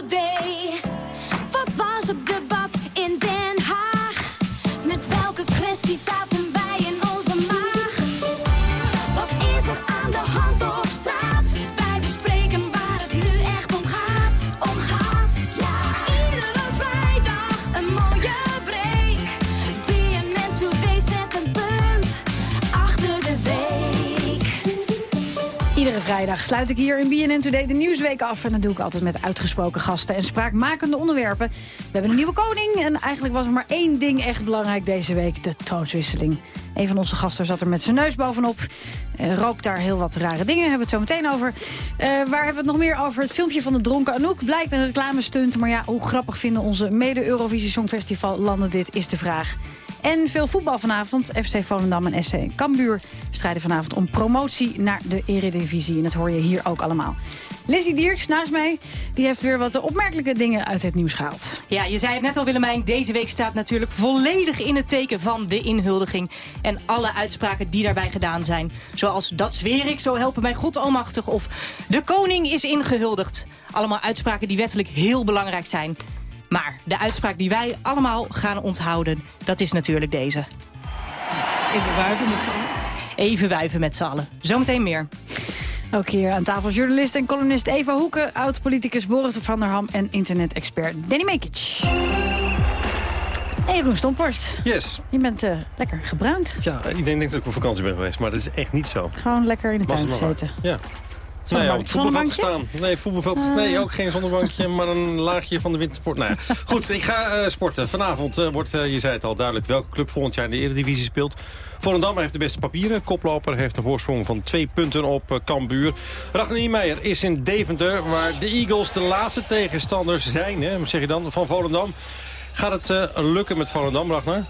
Vrijdag sluit ik hier in BNN Today de Nieuwsweek af. En dat doe ik altijd met uitgesproken gasten en spraakmakende onderwerpen. We hebben een nieuwe koning en eigenlijk was er maar één ding echt belangrijk deze week. De troonswisseling. Een van onze gasten zat er met zijn neus bovenop. Eh, rookt daar heel wat rare dingen, hebben we het zo meteen over. Eh, waar hebben we het nog meer over? Het filmpje van de dronken Anouk blijkt een reclamestunt. Maar ja, hoe grappig vinden onze mede-Eurovisie Songfestival landen dit, is de vraag. En veel voetbal vanavond. FC Volendam en SC Cambuur strijden vanavond om promotie naar de Eredivisie. En dat hoor je hier ook allemaal. Lizzie Dierks naast mij, die heeft weer wat opmerkelijke dingen uit het nieuws gehaald. Ja, je zei het net al Willemijn, deze week staat natuurlijk volledig in het teken van de inhuldiging. En alle uitspraken die daarbij gedaan zijn. Zoals dat zweer ik, zo helpen mij God almachtig. Of de koning is ingehuldigd. Allemaal uitspraken die wettelijk heel belangrijk zijn. Maar de uitspraak die wij allemaal gaan onthouden, dat is natuurlijk deze. Even wuiven met z'n allen. Even wuiven met z'n allen. Zometeen meer. Ook hier aan tafel journalist en columnist Eva Hoeken... oud-politicus Boris van der Ham en internet-expert Danny Mekic. En Jeroen Stomporst, Yes. je bent eh, lekker gebruind. Ja, iedereen denkt dat ik op vakantie ben geweest, maar dat is echt niet zo. Gewoon lekker in de tuin gezeten. Ja. Nee, op het voetbalveld gestaan. Nee, voetbalveld. Ah. Nee, ook geen zonnebankje, maar een laagje van de wintersport. Nou ja. Goed, ik ga eh, sporten. Vanavond eh, wordt, eh, je zei het al, duidelijk welke club volgend jaar in de Eredivisie speelt. Volendam heeft de beste papieren. Koploper heeft een voorsprong van twee punten op Cambuur. Ragnar Niemeyer is in Deventer, waar de Eagles de laatste tegenstanders zijn. Hè, zeg je dan, van Volendam. Gaat het eh, lukken met Volendam, Ragnar?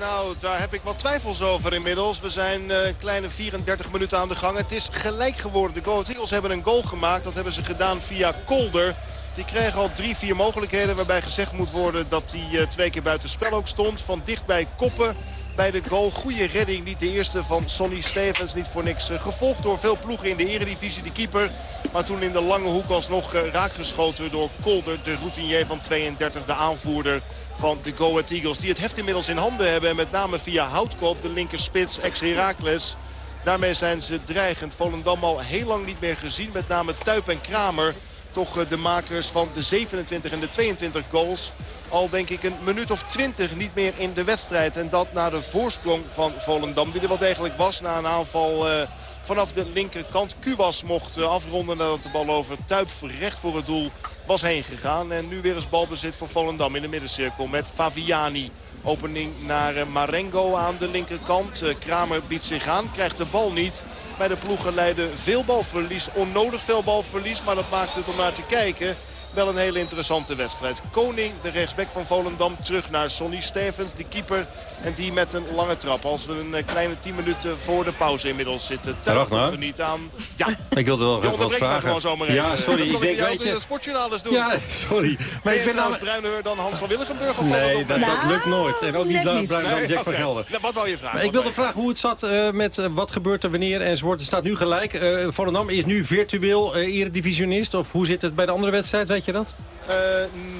Nou, daar heb ik wat twijfels over inmiddels. We zijn uh, een kleine 34 minuten aan de gang. Het is gelijk geworden. De Go Eagles hebben een goal gemaakt. Dat hebben ze gedaan via Kolder. Die kreeg al drie, vier mogelijkheden waarbij gezegd moet worden dat hij uh, twee keer buiten spel ook stond. Van dichtbij koppen bij de goal. Goede redding, niet de eerste van Sonny Stevens. Niet voor niks uh, gevolgd door veel ploegen in de eredivisie, de keeper. Maar toen in de lange hoek alsnog raakgeschoten door Kolder, de routinier van 32, de aanvoerder van de Go Ahead Eagles. Die het heft inmiddels in handen hebben. En met name via Houtkoop, de linkerspits, ex-Herakles. Daarmee zijn ze dreigend. Volendam al heel lang niet meer gezien. Met name Tuip en Kramer toch de makers van de 27 en de 22 goals. Al denk ik een minuut of 20 niet meer in de wedstrijd. En dat na de voorsprong van Volendam. Die er wel degelijk was na een aanval uh, vanaf de linkerkant. Kubas mocht uh, afronden nadat de bal over Tuip recht voor het doel was heen gegaan. En nu weer eens balbezit voor Volendam in de middencirkel met Faviani. Opening naar uh, Marengo aan de linkerkant. Kramer biedt zich aan, krijgt de bal niet. Bij de ploegen leiden veel balverlies, onnodig veel balverlies. Maar dat maakt het om naar te kijken wel een hele interessante wedstrijd. Koning, de rechtsback van Volendam, terug naar Sonny Stevens, de keeper. En die met een lange trap. Als we een kleine 10 minuten voor de pauze inmiddels zitten. Tuig komt er niet aan. Ja, ik wilde wel even wat vragen. Gewoon zomaar even. Ja, sorry. Dat ik denk, weet je... de sportjournalist doen. Ja, sorry. Maar ik ben trouwens bruiner dan Hans van Willigenburg? Of nee, dat, dat, lukt nooit. En ook niet bruiner dan Jack van Gelder. Nou, wat wou je vragen? Maar ik wilde vragen hoe het zat uh, met uh, wat gebeurt er wanneer enzovoort. Het staat nu gelijk. Uh, Volendam is nu virtueel eredivisionist. Of hoe zit het bij de andere wedstrijd, weet je dat? Uh,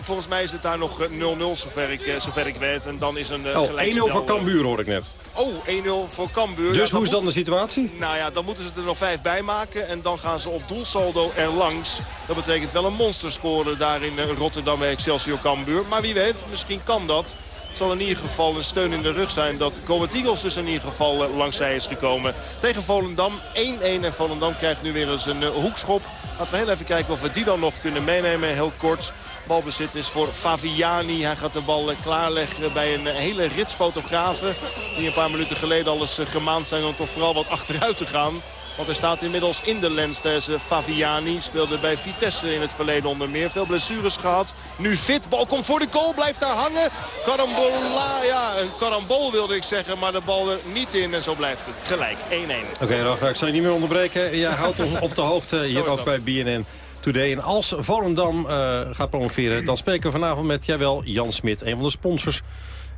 volgens mij is het daar nog 0-0 zover ik, zover ik weet. En dan is een uh, oh, 1-0 voor Cambuur hoor ik net. Oh, 1-0 voor Cambuur. Dus ja, hoe is dan de situatie? Nou ja, dan moeten ze er nog vijf bij maken. En dan gaan ze op doelsaldo erlangs. Dat betekent wel een monsterscore daar in Rotterdam bij Excelsior Cambuur. Maar wie weet, misschien kan dat. Zal in ieder geval een steun in de rug zijn dat Go Eagles dus in ieder geval uh, langs zij is gekomen. Tegen Volendam 1-1 en Volendam krijgt nu weer eens een uh, hoekschop. Laten we heel even kijken of we die dan nog kunnen meenemen. Heel kort. Balbezit is voor Faviani. Hij gaat de bal klaarleggen bij een hele rits fotografen. Die een paar minuten geleden al eens gemaand zijn om toch vooral wat achteruit te gaan. Want hij staat inmiddels in de lens. Deze Faviani speelde bij Vitesse in het verleden onder meer. Veel blessures gehad. Nu fit. Bal komt voor de goal. Blijft daar hangen. Karambola. Ja, een karambol wilde ik zeggen. Maar de bal er niet in. En zo blijft het. Gelijk. 1-1. Oké, okay, ik zal je niet meer onderbreken. Je houdt ons op de hoogte. Hier ook bij BNN. Today. En als Volendam uh, gaat promoveren, dan spreken we vanavond met, jawel, Jan Smit, een van de sponsors.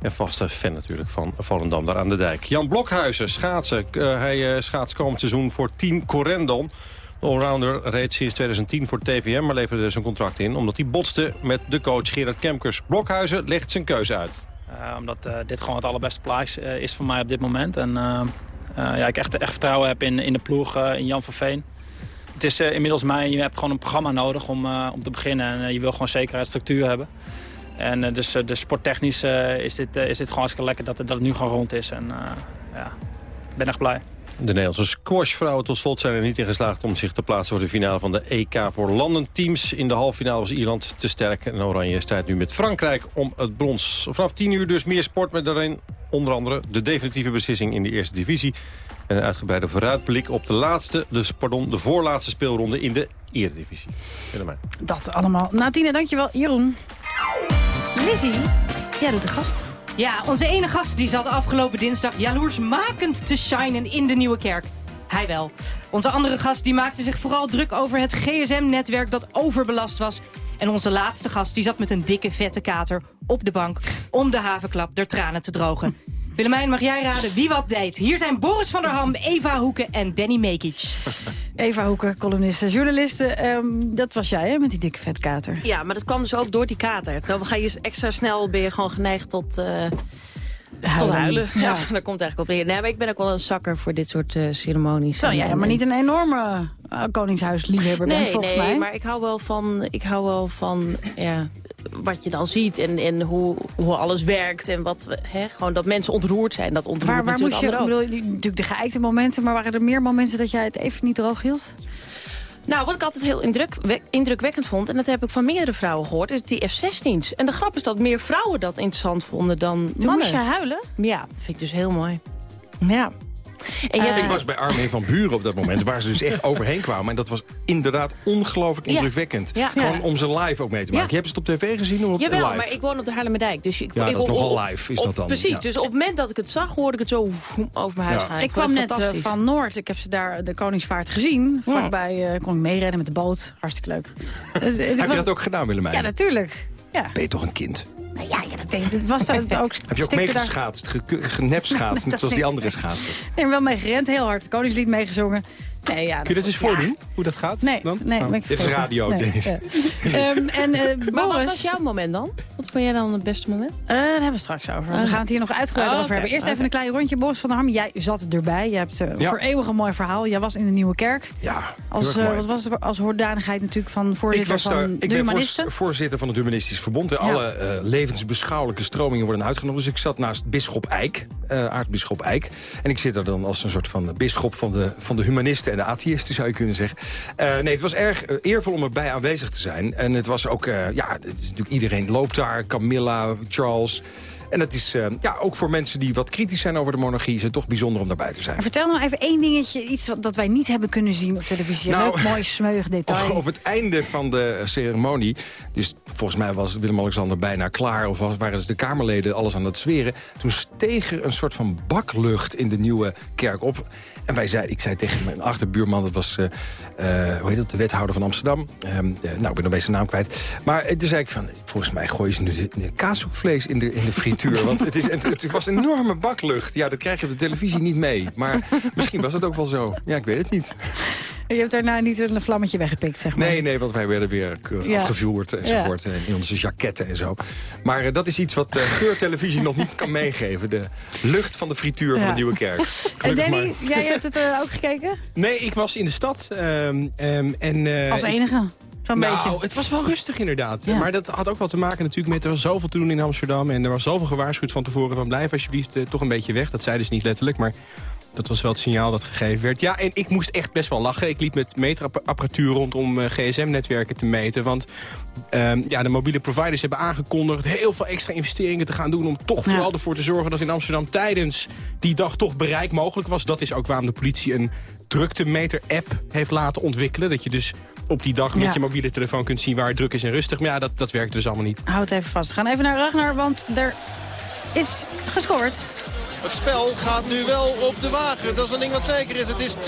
En vaste fan natuurlijk van Volendam daar aan de dijk. Jan Blokhuizen, schaatsen. Uh, hij uh, schaats komend seizoen voor Team Corendon. De allrounder reed sinds 2010 voor TVM, maar leverde zijn contract in... omdat hij botste met de coach Gerard Kemkers. Blokhuizen legt zijn keuze uit. Uh, omdat dit gewoon het allerbeste plaats is voor mij op dit moment. En ja, ik echt, echt vertrouwen heb in, in de ploeg, in Jan van Veen het is inmiddels mij. Je hebt gewoon een programma nodig om, om te beginnen. En je wil gewoon zekerheid structuur hebben. En dus, de sporttechnisch is, dit, is dit gewoon hartstikke lekker dat het, dat het nu gewoon rond is. En ja, ik ben echt blij. De Nederlandse squashvrouwen tot slot zijn er niet in geslaagd om zich te plaatsen voor de finale van de EK voor landenteams. In de halve finale was Ierland te sterk en Oranje strijdt nu met Frankrijk om het brons. Vanaf 10 uur dus meer sport met daarin onder andere de definitieve beslissing in de eerste divisie. En een uitgebreide vooruitblik op de laatste, dus pardon, de voorlaatste speelronde in de Eredivisie. Willemijn. Dat allemaal. Na tienen, dankjewel. Jeroen. Lizzie, jij doet de gast. Ja, onze ene gast die zat afgelopen dinsdag jaloersmakend te shinen in de Nieuwe Kerk. Hij wel. Onze andere gast die maakte zich vooral druk over het gsm-netwerk dat overbelast was. En onze laatste gast die zat met een dikke vette kater op de bank om de havenklap der tranen te drogen. Willemijn, mag jij raden wie wat deed? Hier zijn Boris van der Ham, Eva Hoeken en Benny Mekic. Eva Hoeken, columniste, journaliste. Um, dat was jij, hè, met die dikke vetkater. Ja, maar dat kwam dus ook door die kater. Dan ga je extra snel, ben je gewoon geneigd tot... Uh... Huilen. Tot huilen. Ja. ja, daar komt eigenlijk op neer. Nee, maar ik ben ook wel een zakker voor dit soort uh, ceremonies. Zo, jij maar niet een enorme uh, koningshuisliefhebber nee, bent, volgens nee, mij. Nee, maar ik hou wel van, ik hou wel van ja, wat je dan ziet en, en hoe, hoe alles werkt. En wat, hè, gewoon dat mensen ontroerd zijn. Dat ontroert waar, waar moest je, ook. bedoel, natuurlijk de geëikte momenten, maar waren er meer momenten dat jij het even niet droog hield? Nou, wat ik altijd heel indruk, indrukwekkend vond... en dat heb ik van meerdere vrouwen gehoord, is die F-16's. En de grap is dat meer vrouwen dat interessant vonden dan Toen mannen. moest je huilen? Ja, dat vind ik dus heel mooi. Ja. En jij- ik was bij Armin van Buren op dat moment, waar ze dus echt overheen kwamen. En dat was inderdaad ongelooflijk indrukwekkend. Ja. Gewoon Ja. om ze live ook mee te maken. Ja. Je hebt ze het op tv gezien of op Jawel, live? maar ik woon op de Haarlemmerdijk. Dus ik, Ja, ik, dat is nogal live, is op- dat dan. Precies, Ja. dus op het moment dat ik het zag, hoorde ik het zo over mijn huis Ja. gaan. Ik kwam net eh, van Noord. Ik heb ze daar de Koningsvaart gezien. Vlakbij eh, kon ik meerijden met de boot. Hartstikke leuk. Dus, eh, het Heb was- je dat ook gedaan, Willemijn? Ja, natuurlijk. Ja. Ben je toch een kind? Nou ja, ja, dat denk. Het was daar ook, Heb je ook daar- meegeschaatst, ge- genepschaatst, Dat zoals die andere schaatsen? Nee, wel mee gerend, heel hard. Koningslied meegezongen. Nee, ja, Kun je dat eens ja. voordoen, hoe dat gaat? Nee, dan? nee, Oh. Dit is radio, Nee, Dennis. ja. Ehm, en eh Maar wat Boris... was jouw moment dan? Wat vond jij dan het beste moment? Eh, daar hebben we straks over. We Oh. gaan het hier nog uitgebreider Oh, over hebben. Eerst even Oké. een klein rondje. Boris van der Ham, jij zat erbij. Je hebt eh, Ja. voor eeuwig een mooi verhaal. Jij was in de Nieuwe Kerk. Ja, Als, wat was het als hoordanigheid natuurlijk van Ik, voorzitter was van daar, de ik ben humanisten? voorzitter van het Humanistisch Verbond. En Ja. alle eh, levensbeschouwelijke stromingen worden uitgenodigd. Dus ik zat naast bisschop Eijk, eh aartsbisschop Eijk. En ik zit er dan als een soort van bisschop van de, van de humanisten en de atheïsten, zou je kunnen zeggen. Eh, nee, het was erg eh, eervol om erbij aanwezig te zijn. En het was ook, eh, ja, het is natuurlijk iedereen loopt daar. Camilla, Charles. En het is ja, ook voor mensen die wat kritisch zijn over de monarchie... is het toch bijzonder om daarbij te zijn. Maar vertel nou even één dingetje, iets wat, dat wij niet hebben kunnen zien op televisie. Nou, leuk, mooi, smeuig detail. Op het einde van de ceremonie, dus volgens mij was Willem-Alexander bijna klaar... of was- waren dus de Kamerleden alles aan het zweren... toen steeg er een soort van baklucht in de nieuwe kerk op. En wij zei, ik zei tegen mijn achterbuurman, dat was eh, hoe heet het, de wethouder van Amsterdam... Ehm, eh, nou, ik ben opeens zijn naam kwijt. Maar eh, toen zei ik van, volgens mij gooien ze nu de, de kaashoekvlees in de, in de frituur. want het, is, het, het was een enorme baklucht. Ja, dat krijg je op de televisie niet mee. Maar misschien was het ook wel zo. Ja, ik weet het niet. Je hebt daarna niet een vlammetje weggepikt, zeg maar. Nee, nee, want wij werden weer keurig Ja. afgevoerd enzovoort. eh, In onze jaketten en zo. Maar eh, dat is iets wat eh, geurtelevisie nog niet kan meegeven. De lucht van de frituur van de Nieuwe Kerk. En Danny, maar. jij hebt het eh, ook gekeken? Nee, ik was in de stad. Ehm, ehm, en, eh, Als enige, zo'n nou, beetje. het was wel rustig inderdaad. Ja. Maar dat had ook wel te maken natuurlijk met... er was zoveel te doen in Amsterdam... en er was zoveel gewaarschuwd van tevoren van... blijf alsjeblieft eh, toch een beetje weg. Dat zeiden ze niet letterlijk, maar... Dat was wel het signaal dat gegeven werd. Ja, en ik moest echt best wel lachen. Ik liep met meterapparatuur rond om eh, gsm-netwerken te meten. Want ehm, ja, de mobiele providers hebben aangekondigd... heel veel extra investeringen te gaan doen... om toch vooral ervoor te zorgen dat in Amsterdam tijdens die dag toch bereik mogelijk was. Dat is ook waarom de politie een druktemeter-app heeft laten ontwikkelen. Dat je dus op die dag met Ja. je mobiele telefoon kunt zien waar het druk is en rustig. Maar ja, dat, dat werkt dus allemaal niet. Houd het even vast. We gaan even naar Ragnar, want er is gescoord. Het spel gaat nu wel op de wagen. Dat is een ding wat zeker is. Het is 2-1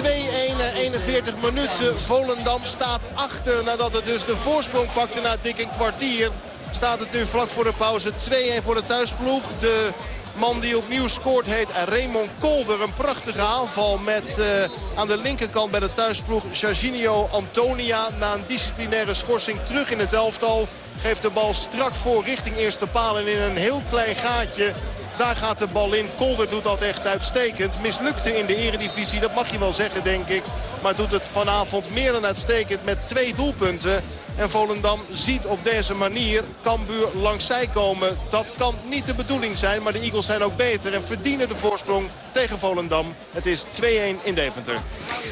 na 41 minuten. Volendam staat achter nadat het dus de voorsprong pakte na dik een kwartier. Staat het nu vlak voor de pauze 2-1 voor de thuisploeg. De man die opnieuw scoort heet Raymond Kolder. Een prachtige aanval met eh, aan de linkerkant bij de thuisploeg Jorginho Antonia. Na een disciplinaire schorsing terug in het elftal. Geeft de bal strak voor richting eerste paal en in een heel klein gaatje daar gaat de bal in. Kolder doet dat echt uitstekend. Mislukte in de eredivisie, dat mag je wel zeggen denk ik. Maar doet het vanavond meer dan uitstekend met twee doelpunten. En Volendam ziet op deze manier Cambuur langs zij komen. Dat kan niet de bedoeling zijn, maar de Eagles zijn ook beter. En verdienen de voorsprong tegen Volendam. Het is 2-1 in Deventer.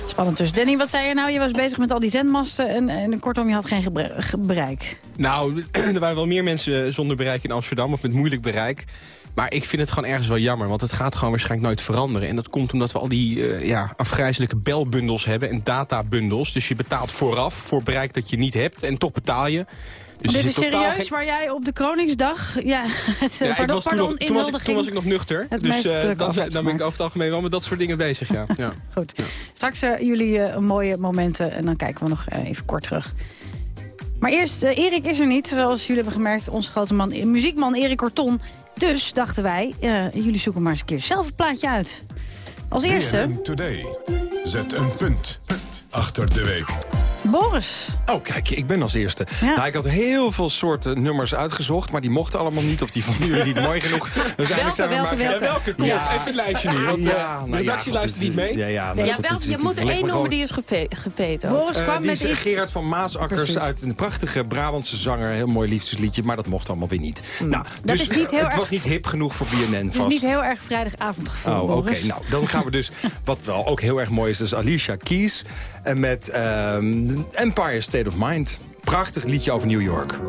Spannend dus. Danny, wat zei je nou? Je was bezig met al die zendmasten en, en kortom, je had geen bereik. Nou, er waren wel meer mensen zonder bereik in Amsterdam of met moeilijk bereik. Maar ik vind het gewoon ergens wel jammer, want het gaat gewoon waarschijnlijk nooit veranderen. En dat komt omdat we al die eh, ja, afgrijzelijke belbundels hebben en databundels. Dus je betaalt vooraf voor bereik dat je niet hebt en toch betaal je. Dus Dit is serieus geen- waar jij op de Kroningsdag... Ja, het, eh, Ja, pardon, was toen, pardon, nog, toen, was ik, toen inhuldiging. was ik nog nuchter. Dus druk dan, dan ben ik over het algemeen wel met dat soort dingen bezig, ja. ja. Goed. Straks eh, jullie mooie momenten en dan kijken we nog even kort terug. Maar eerst, Erik is er niet, zoals jullie hebben gemerkt. Onze grote man, muziekman Erik Horton. Dus dachten wij, eh, jullie zoeken maar eens een keer zelf een plaatje uit. Als eerste, BNN Today. Zet een punt achter de week. Boris. Oh, kijk, ik ben als eerste. Ja. Nou, ik had heel veel soorten nummers uitgezocht, maar die mochten allemaal niet. Of die vonden jullie niet mooi genoeg. Dus eigenlijk zijn we welke, maar... welke? Ja, welke? Kom even een lijstje nu, want, eh, de nou redactie goed, luistert niet mee. Ja, ja, Ja, maar goed, wel, je moet er één me noemen die is geve geveten. Boris Eh, kwam die met is iets... Gerard van Maasakkers Precies. uit een prachtige Brabantse zanger. Heel mooi liefdesliedje, maar dat mocht allemaal weer niet. Nou, Dat dus is niet heel het erg- was niet hip genoeg voor BNN Het is vast. niet heel erg vrijdagavondgevoel, Oh, oké. Nou, dan gaan we dus... Wat wel ook heel erg mooi is, is Alicia Keys. En met ehm, Empire State of Mind. Prachtig liedje over New York.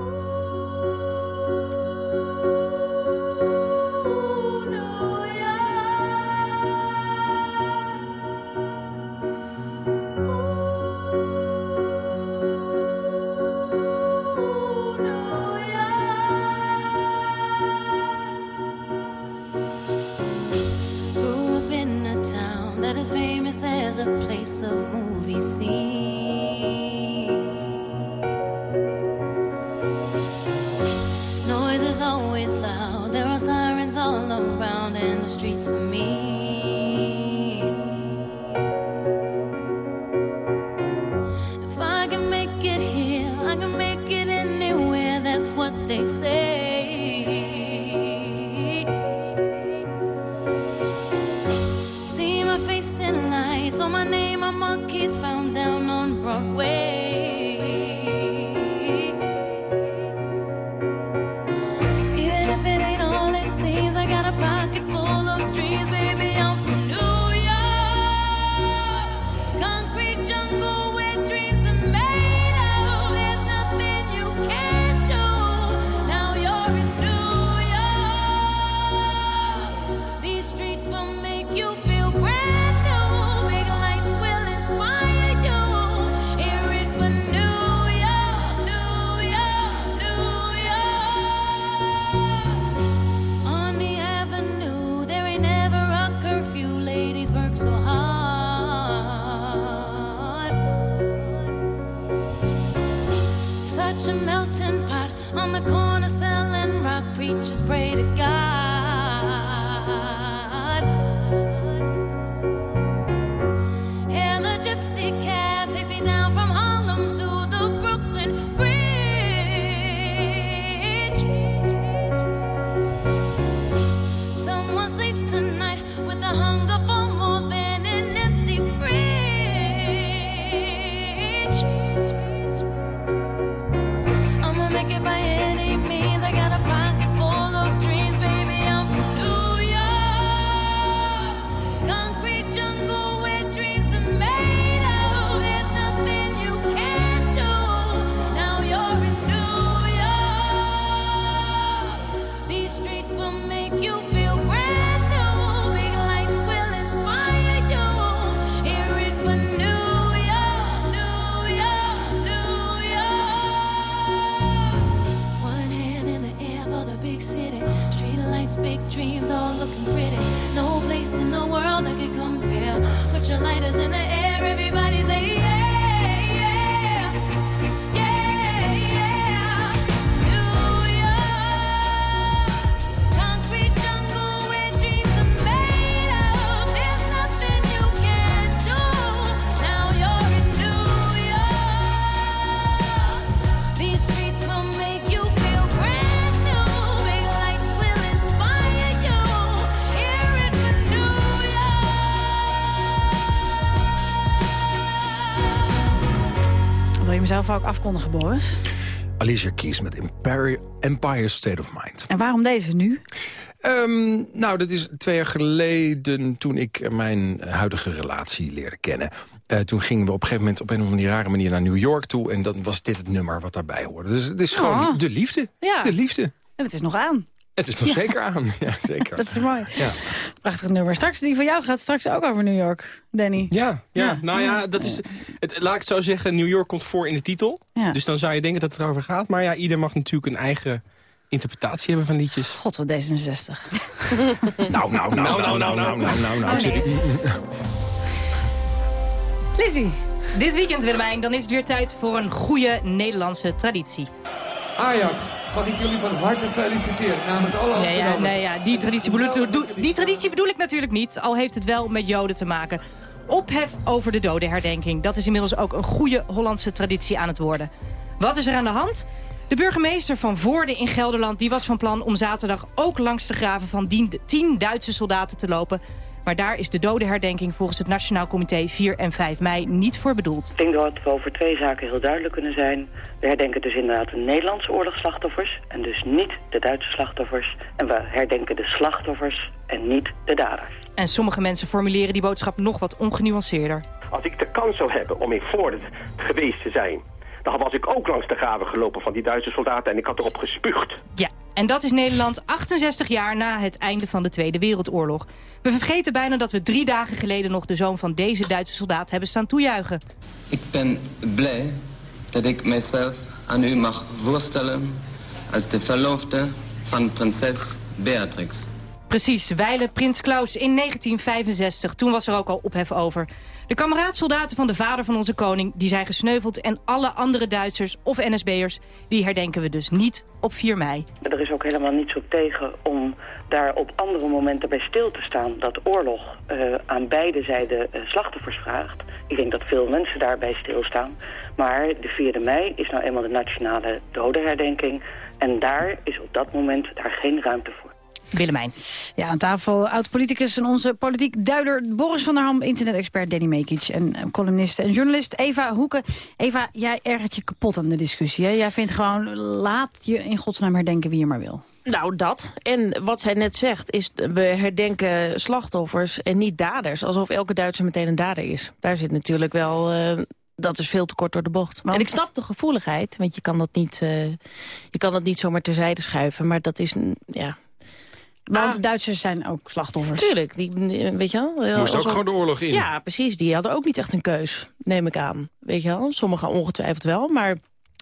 Ook afkondigen, Boris? Alicia Keys met Empire, Empire State of Mind. En waarom deze nu? Ehm, nou, dat is twee jaar geleden toen ik mijn huidige relatie leerde kennen. Eh, toen gingen we op een gegeven moment op een of andere rare manier naar New York toe. En dan was dit het nummer wat daarbij hoorde. Dus het is gewoon Oh. de liefde. Ja. De liefde. En het is nog aan. Het is nog Ja. zeker aan. Ja, zeker. Dat is mooi. Ja. Prachtig nummer. Straks, die van jou gaat straks ook over New York, Danny. Ja, ja, nou ja, dat is, het, laat ik het zo zeggen, New York komt voor in de titel. Ja. Dus dan zou je denken dat het erover gaat. Maar ja, ieder mag natuurlijk een eigen interpretatie hebben van liedjes. God, wat D66. Nou, nou, nou, nou, nou, nou, nou, nou, nou, nou. Oh, Lizzie, dit weekend Willemijn, dan is het weer tijd voor een goede Nederlandse traditie. Ajax, mag ik jullie van harte feliciteren namens alle Ja, ja, nee, ja, die, traditie bedoel, doe- die traditie bedoel ik natuurlijk niet, al heeft het wel met Joden te maken. Ophef over de dodenherdenking, dat is inmiddels ook een goede Hollandse traditie aan het worden. Wat is er aan de hand? De burgemeester van Voorde in Gelderland die was van plan om zaterdag ook langs de graven van dien- 10 Duitse soldaten te lopen. Maar daar is de dodenherdenking volgens het Nationaal Comité 4 en 5 mei niet voor bedoeld. Ik denk dat we over twee zaken heel duidelijk kunnen zijn. We herdenken dus inderdaad de Nederlandse oorlogsslachtoffers... en dus niet de Duitse slachtoffers. En we herdenken de slachtoffers en niet de daders. En sommige mensen formuleren die boodschap nog wat ongenuanceerder. Als ik de kans zou hebben om in Voorden geweest te zijn... dan was ik ook langs de graven gelopen van die Duitse soldaten... en ik had erop gespuugd. Ja, en dat is Nederland 68 jaar na het einde van de Tweede Wereldoorlog. We vergeten bijna dat we drie dagen geleden nog de zoon van deze Duitse soldaat hebben staan toejuichen. Ik ben blij dat ik mijzelf aan u mag voorstellen als de verloofde van prinses Beatrix. Precies, Weile Prins Klaus in 1965. Toen was er ook al ophef over. De kameraadsoldaten van de vader van onze koning... die zijn gesneuveld en alle andere Duitsers of NSB'ers... die herdenken we dus niet op 4 mei. Er is ook helemaal niets op tegen om daar op andere momenten bij stil te staan... dat oorlog uh, aan beide zijden uh, slachtoffers vraagt. Ik denk dat veel mensen daarbij stilstaan. Maar de 4e mei is nou eenmaal de nationale dodenherdenking... en daar is op dat moment daar geen ruimte voor. Willemijn. Ja, aan tafel oud-politicus en onze politiek duider Boris van der Ham... internet-expert Danny Mekic en uh, columnist en journalist Eva Hoeken. Eva, jij ergert je kapot aan de discussie. Hè? Jij vindt gewoon, laat je in godsnaam herdenken wie je maar wil. Nou, dat. En wat zij net zegt, is we herdenken slachtoffers en niet daders. Alsof elke Duitser meteen een dader is. Daar zit natuurlijk wel... Uh, dat is veel te kort door de bocht. Want... En ik snap de gevoeligheid, want je kan dat niet, uh, je kan dat niet zomaar terzijde schuiven. Maar dat is, ja, want ah. Duitsers zijn ook slachtoffers. Tuurlijk, die, weet je wel. Moest ook gewoon de oorlog in. Ja, precies. Die hadden ook niet echt een keus, neem ik aan. Weet je wel, sommigen ongetwijfeld wel, maar...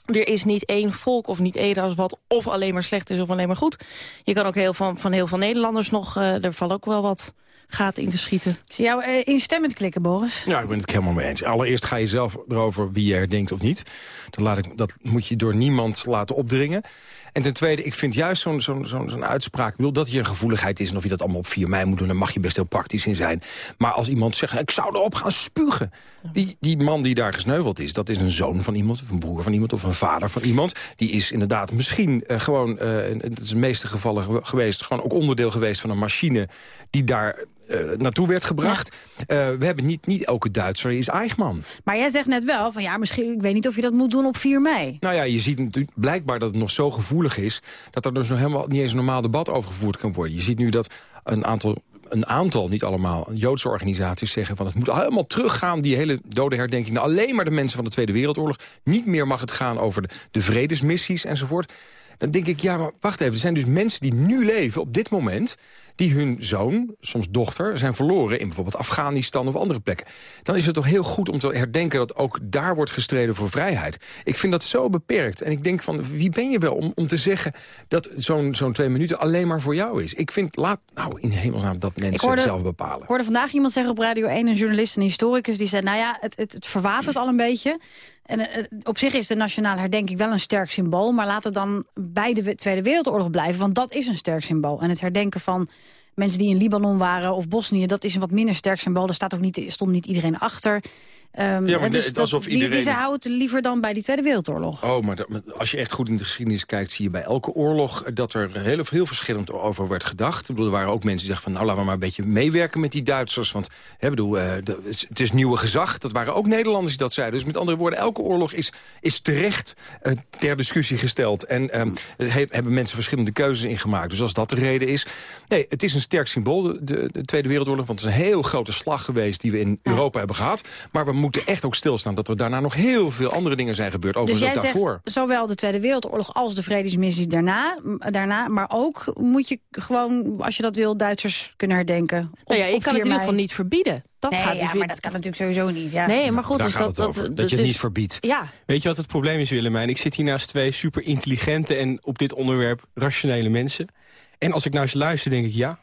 Er is niet één volk of niet één als wat of alleen maar slecht is of alleen maar goed. Je kan ook heel van, van heel veel Nederlanders nog, uh, er valt ook wel wat gaten in te schieten. Ik zie jou uh, instemmend klikken, Boris. Ja, ik ben het helemaal mee eens. Allereerst ga je zelf erover wie je herdenkt of niet. Dat, laat ik, dat moet je door niemand laten opdringen. En ten tweede, ik vind juist zo'n zo'n zo'n uitspraak... wil dat je een gevoeligheid is en of je dat allemaal op 4 mei moet doen... dan mag je best heel praktisch in zijn. Maar als iemand zegt, ik zou erop gaan spugen... Die, die man die daar gesneuveld is, dat is een zoon van iemand... of een broer van iemand of een vader van iemand. Die is inderdaad misschien uh, gewoon, uh, het is de meeste gevallen geweest... gewoon ook onderdeel geweest van een machine die daar uh, naartoe werd gebracht. Uh, we hebben niet, niet elke Duitser is Eichmann. Maar jij zegt net wel van ja, misschien, ik weet niet of je dat moet doen op 4 mei. Nou ja, je ziet natuurlijk blijkbaar dat het nog zo gevoelig is... dat er dus nog helemaal niet eens een normaal debat over gevoerd kan worden. Je ziet nu dat een aantal een aantal, niet allemaal, Joodse organisaties zeggen... van het moet helemaal teruggaan, die hele dodenherdenking... alleen maar de mensen van de Tweede Wereldoorlog. Niet meer mag het gaan over de, de vredesmissies enzovoort. Dan denk ik, ja, maar wacht even. Er zijn dus mensen die nu leven, op dit moment die hun zoon, soms dochter, zijn verloren... in bijvoorbeeld Afghanistan of andere plekken. Dan is het toch heel goed om te herdenken dat ook daar wordt gestreden voor vrijheid. Ik vind dat zo beperkt. En ik denk van, wie ben je wel om, om te zeggen... dat zo'n zo'n twee minuten alleen maar voor jou is? Ik vind, laat nou in hemelsnaam dat mensen hoorde, zelf bepalen. Ik hoorde vandaag iemand zeggen op Radio 1, een journalist en historicus... die zei, nou ja, het, het, het verwatert al een beetje... En uh, op zich is de nationale herdenking wel een sterk symbool... maar laat het dan bij de Tweede Wereldoorlog blijven... want dat is een sterk symbool. En het herdenken van mensen die in Libanon waren of Bosnië... dat is een wat minder sterk symbool. Daar staat ook niet, stond niet iedereen achter. Um, ja, maar dus alsof dat, iedereen... die, die, ze houden liever dan bij die Tweede Wereldoorlog. Oh, maar als je echt goed in de geschiedenis kijkt... zie je bij elke oorlog dat er heel, heel verschillend over werd gedacht. Ik bedoel, er waren ook mensen die zeggen van... nou, laten we maar een beetje meewerken met die Duitsers. Want hè, bedoel, uh, de, het is nieuwe gezag. Dat waren ook Nederlanders die dat zeiden. Dus met andere woorden, elke oorlog is, is terecht uh, ter discussie gesteld. En um, he, hebben mensen verschillende keuzes ingemaakt. Dus als dat de reden is... Nee, het is een sterk symbool, de, de, de Tweede Wereldoorlog. Want het is een heel grote slag geweest die we in Europa hebben gehad. Maar we moeten echt ook stilstaan dat er daarna nog heel veel andere dingen zijn gebeurd. Overigens dus jij ook daarvoor. Zegt, zowel de Tweede Wereldoorlog als de vredesmissies daarna, daarna. Maar ook moet je gewoon, als je dat wil, Duitsers kunnen herdenken. Op, nou ja, je kan het in ieder geval niet verbieden. Dat nee, gaat dus ja, maar dat kan natuurlijk sowieso niet. Ja. Nee, maar goed, dus dat, dat, dat, dat, je het niet verbiedt. Ja. Weet je wat het probleem is, Willemijn? Ik zit hier naast twee super intelligente en op dit onderwerp rationele mensen. En als ik naar ze luister, denk ik, ja,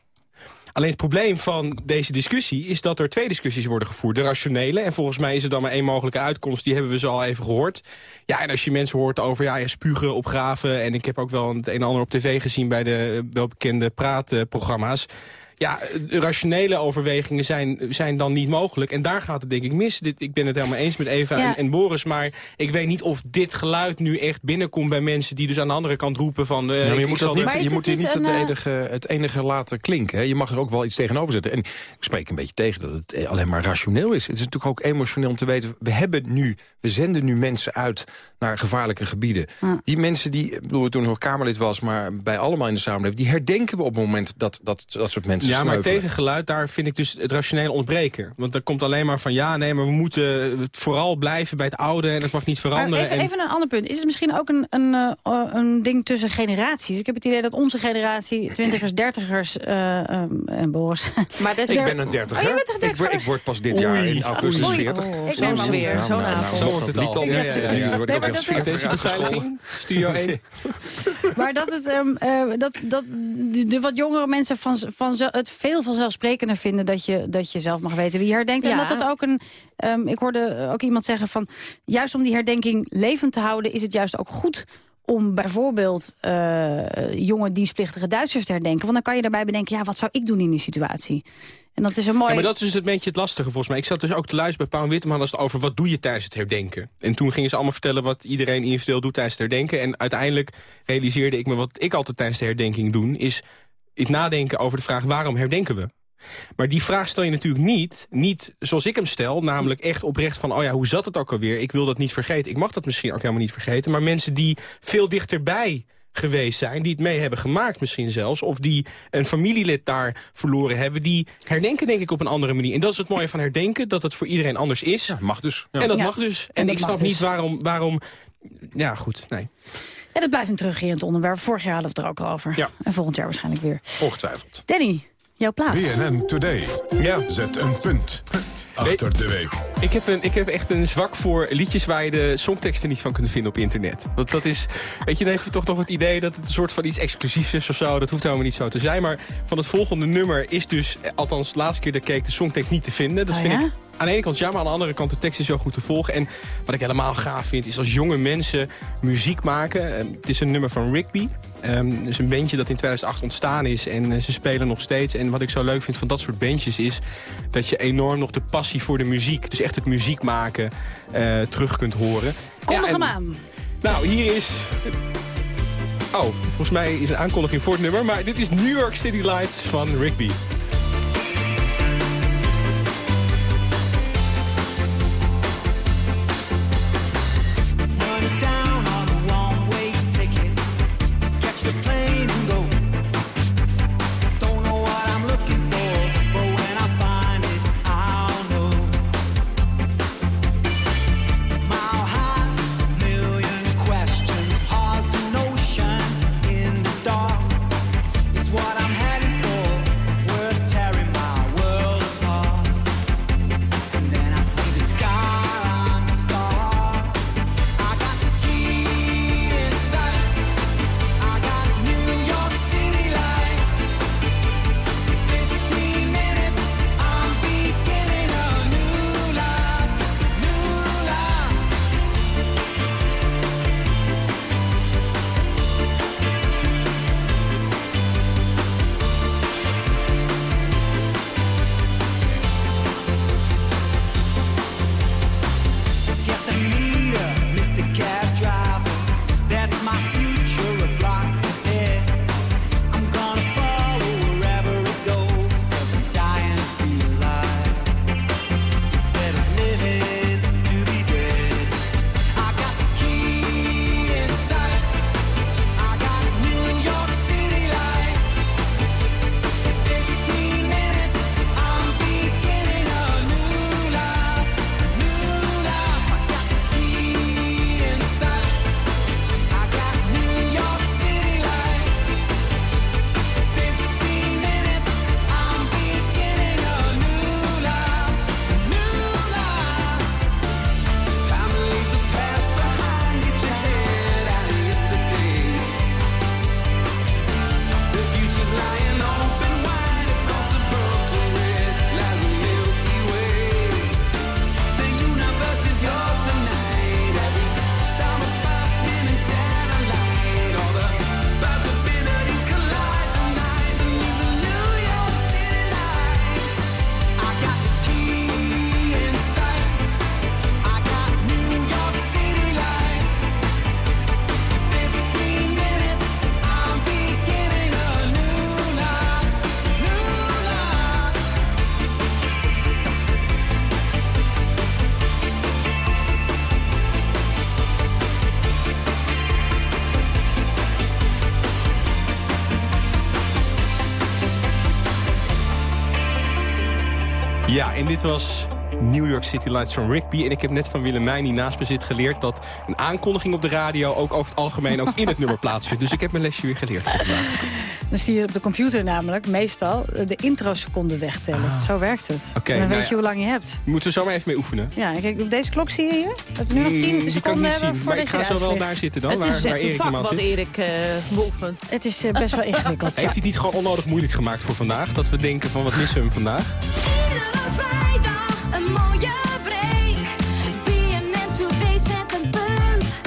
Alleen het probleem van deze discussie is dat er twee discussies worden gevoerd. De rationele, en volgens mij is er dan maar één mogelijke uitkomst. Die hebben we zo al even gehoord. Ja, en als je mensen hoort over ja, spugen, opgraven... en ik heb ook wel het een en ander op tv gezien bij de welbekende praatprogramma's... Ja, rationele overwegingen zijn, zijn dan niet mogelijk. En daar gaat het denk ik mis. Dit, ik ben het helemaal eens met Eva en, en, Boris. Maar ik weet niet of dit geluid nu echt binnenkomt bij mensen... die dus aan de andere kant roepen van... Uh, je, moet niet, je moet hier niet het, eh, enige, het enige laten klinken. Hè? Je mag er ook wel iets tegenover zetten. En ik spreek een beetje tegen dat het alleen maar rationeel is. Het is natuurlijk ook emotioneel om te weten... we hebben nu, we zenden nu mensen uit naar gevaarlijke gebieden. Die mensen die, ik bedoel, toen ik nog Kamerlid was... maar bij allemaal in de samenleving... die herdenken we op het moment dat dat, dat soort mensen te Ja, maar sneuvelen. tegen geluid, daar vind ik dus het rationele ontbreken. Want er komt alleen maar van, ja, nee, maar we moeten het vooral blijven bij het oude... en dat mag niet Maar veranderen. even, en... even een ander punt. Is het misschien ook een, een, eh, een ding tussen generaties? Ik heb het idee dat onze generatie, twintigers, dertigers eh, ehm, en Boris... Maar dat Ik ben een dertiger. Oh, je bent een ik, dertiger? word, ik word pas dit jaar in augustus Oei. 40. Oh, Ik ben maar weer, zo'n avond. Zo wordt het al. Ja, ja, ja, Nee, maar dat- 40 Deze uitgescholden. beveiliging, studio 1. Maar dat, het, ehm, eh, dat, dat de, de wat jongere mensen van, van zo- het veel vanzelfsprekender vinden... Dat je, dat je zelf mag weten wie je herdenkt. En dat het ook een... ehm, ik hoorde ook iemand zeggen van... juist om die herdenking levend te houden... is het juist ook goed om bijvoorbeeld eh, jonge dienstplichtige Duitsers te herdenken. Want dan kan je daarbij bedenken... ja, wat zou ik doen in die situatie? En dat is een mooi... Ja, maar dat is dus een beetje het lastige volgens mij. Ik zat dus ook te luisteren bij Paul Witteman als het over wat doe je tijdens het herdenken. En toen gingen ze allemaal vertellen wat iedereen individueel doet tijdens het herdenken. En uiteindelijk realiseerde ik me wat ik altijd tijdens de herdenking doe... is het nadenken over de vraag waarom herdenken we? Maar die vraag stel je natuurlijk niet, niet zoals ik hem stel... namelijk echt oprecht van, oh ja, hoe zat het ook alweer? Ik wil dat niet vergeten. Ik mag dat misschien ook helemaal niet vergeten. Maar mensen die veel dichterbij geweest zijn, die het mee hebben gemaakt misschien zelfs... of die een familielid daar verloren hebben... die herdenken denk ik op een andere manier. En dat is het mooie van herdenken, dat het voor iedereen anders is. mag dus. Ja. En dat Ja. mag dus. En ik snap dus. niet waarom, waarom... Ja, goed, nee. En dat blijft een terugkerend onderwerp. Vorig jaar hadden we het er ook al over. Ja. En volgend jaar waarschijnlijk weer. Ongetwijfeld. Danny, jouw plaats. BNN Today. Ja. Zet een punt achter de week. Ik heb, een, ik heb echt een zwak voor liedjes waar je de songteksten niet van kunt vinden op internet. Want dat is, weet je, dan heb je toch nog het idee dat het een soort van iets exclusiefs is of zo. Dat hoeft helemaal niet zo te zijn. Maar van het volgende nummer is dus, eh, althans de laatste keer dat ik keek, de songtekst niet te vinden. Dat Oh, vind ja? ik aan de ene kant jammer, aan de andere kant de tekst is wel goed te volgen. En wat ik helemaal gaaf vind, is als jonge mensen muziek maken. Eh, het is een nummer van Rigby. Ehm dus een bandje dat in 2008 ontstaan is en eh, ze spelen nog steeds. En wat ik zo leuk vind van dat soort bandjes is dat je enorm nog de passie voor de muziek, dus echt het muziek maken, eh, terug kunt horen. Kondig Ja, en- hem aan. Nou, hier is... Oh, volgens mij is een aankondiging voor het nummer, maar dit is New York City Lights van Rigby. Dit was New York City Lights van Rigby. En ik heb net van Willemijn, die naast me zit, geleerd... dat een aankondiging op de radio ook over het algemeen ook in het nummer plaatsvindt. Dus ik heb mijn lesje weer geleerd voor vandaag. Dan zie je op de computer namelijk meestal de introseconden wegtellen. Zo werkt het. Dan nou weet je hoe lang je hebt. Moeten we zo maar even mee oefenen. Ja, kijk, op deze klok zie je hier dat we nu nog Mm, 10 die kan ik seconden niet hebben zien, maar ik ga zo wel daar zitten dan, Het waar, is waar Erik vak normaal wat zit. Erik eh beoefent. Het is eh, best wel ingewikkeld. Heeft hij het niet gewoon onnodig moeilijk gemaakt voor vandaag? Dat we denken van, wat missen we hem vandaag? Een mooie break. BNN Today zet een punt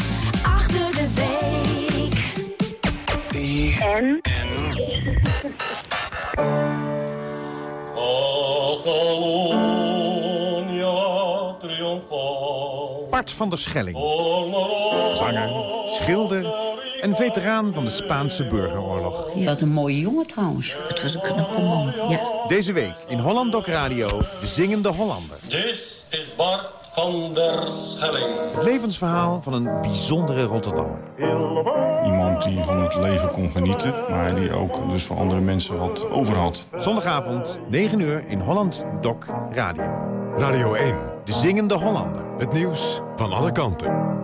achter de week. En? Bart van der Schelling. Zanger, schilder en veteraan van de Spaanse burgeroorlog. Wat een mooie jongen trouwens. Het was een knappe man, ja. Deze week in Holland Doc Radio, de zingende Hollander. Dit is Bart van der Schelling. Het levensverhaal van een bijzondere Rotterdammer. Iemand die van het leven kon genieten, maar die ook dus voor andere mensen wat over had. Zondagavond, 9 uur in Holland Doc Radio. Radio 1. De zingende Hollander. Het nieuws van alle kanten.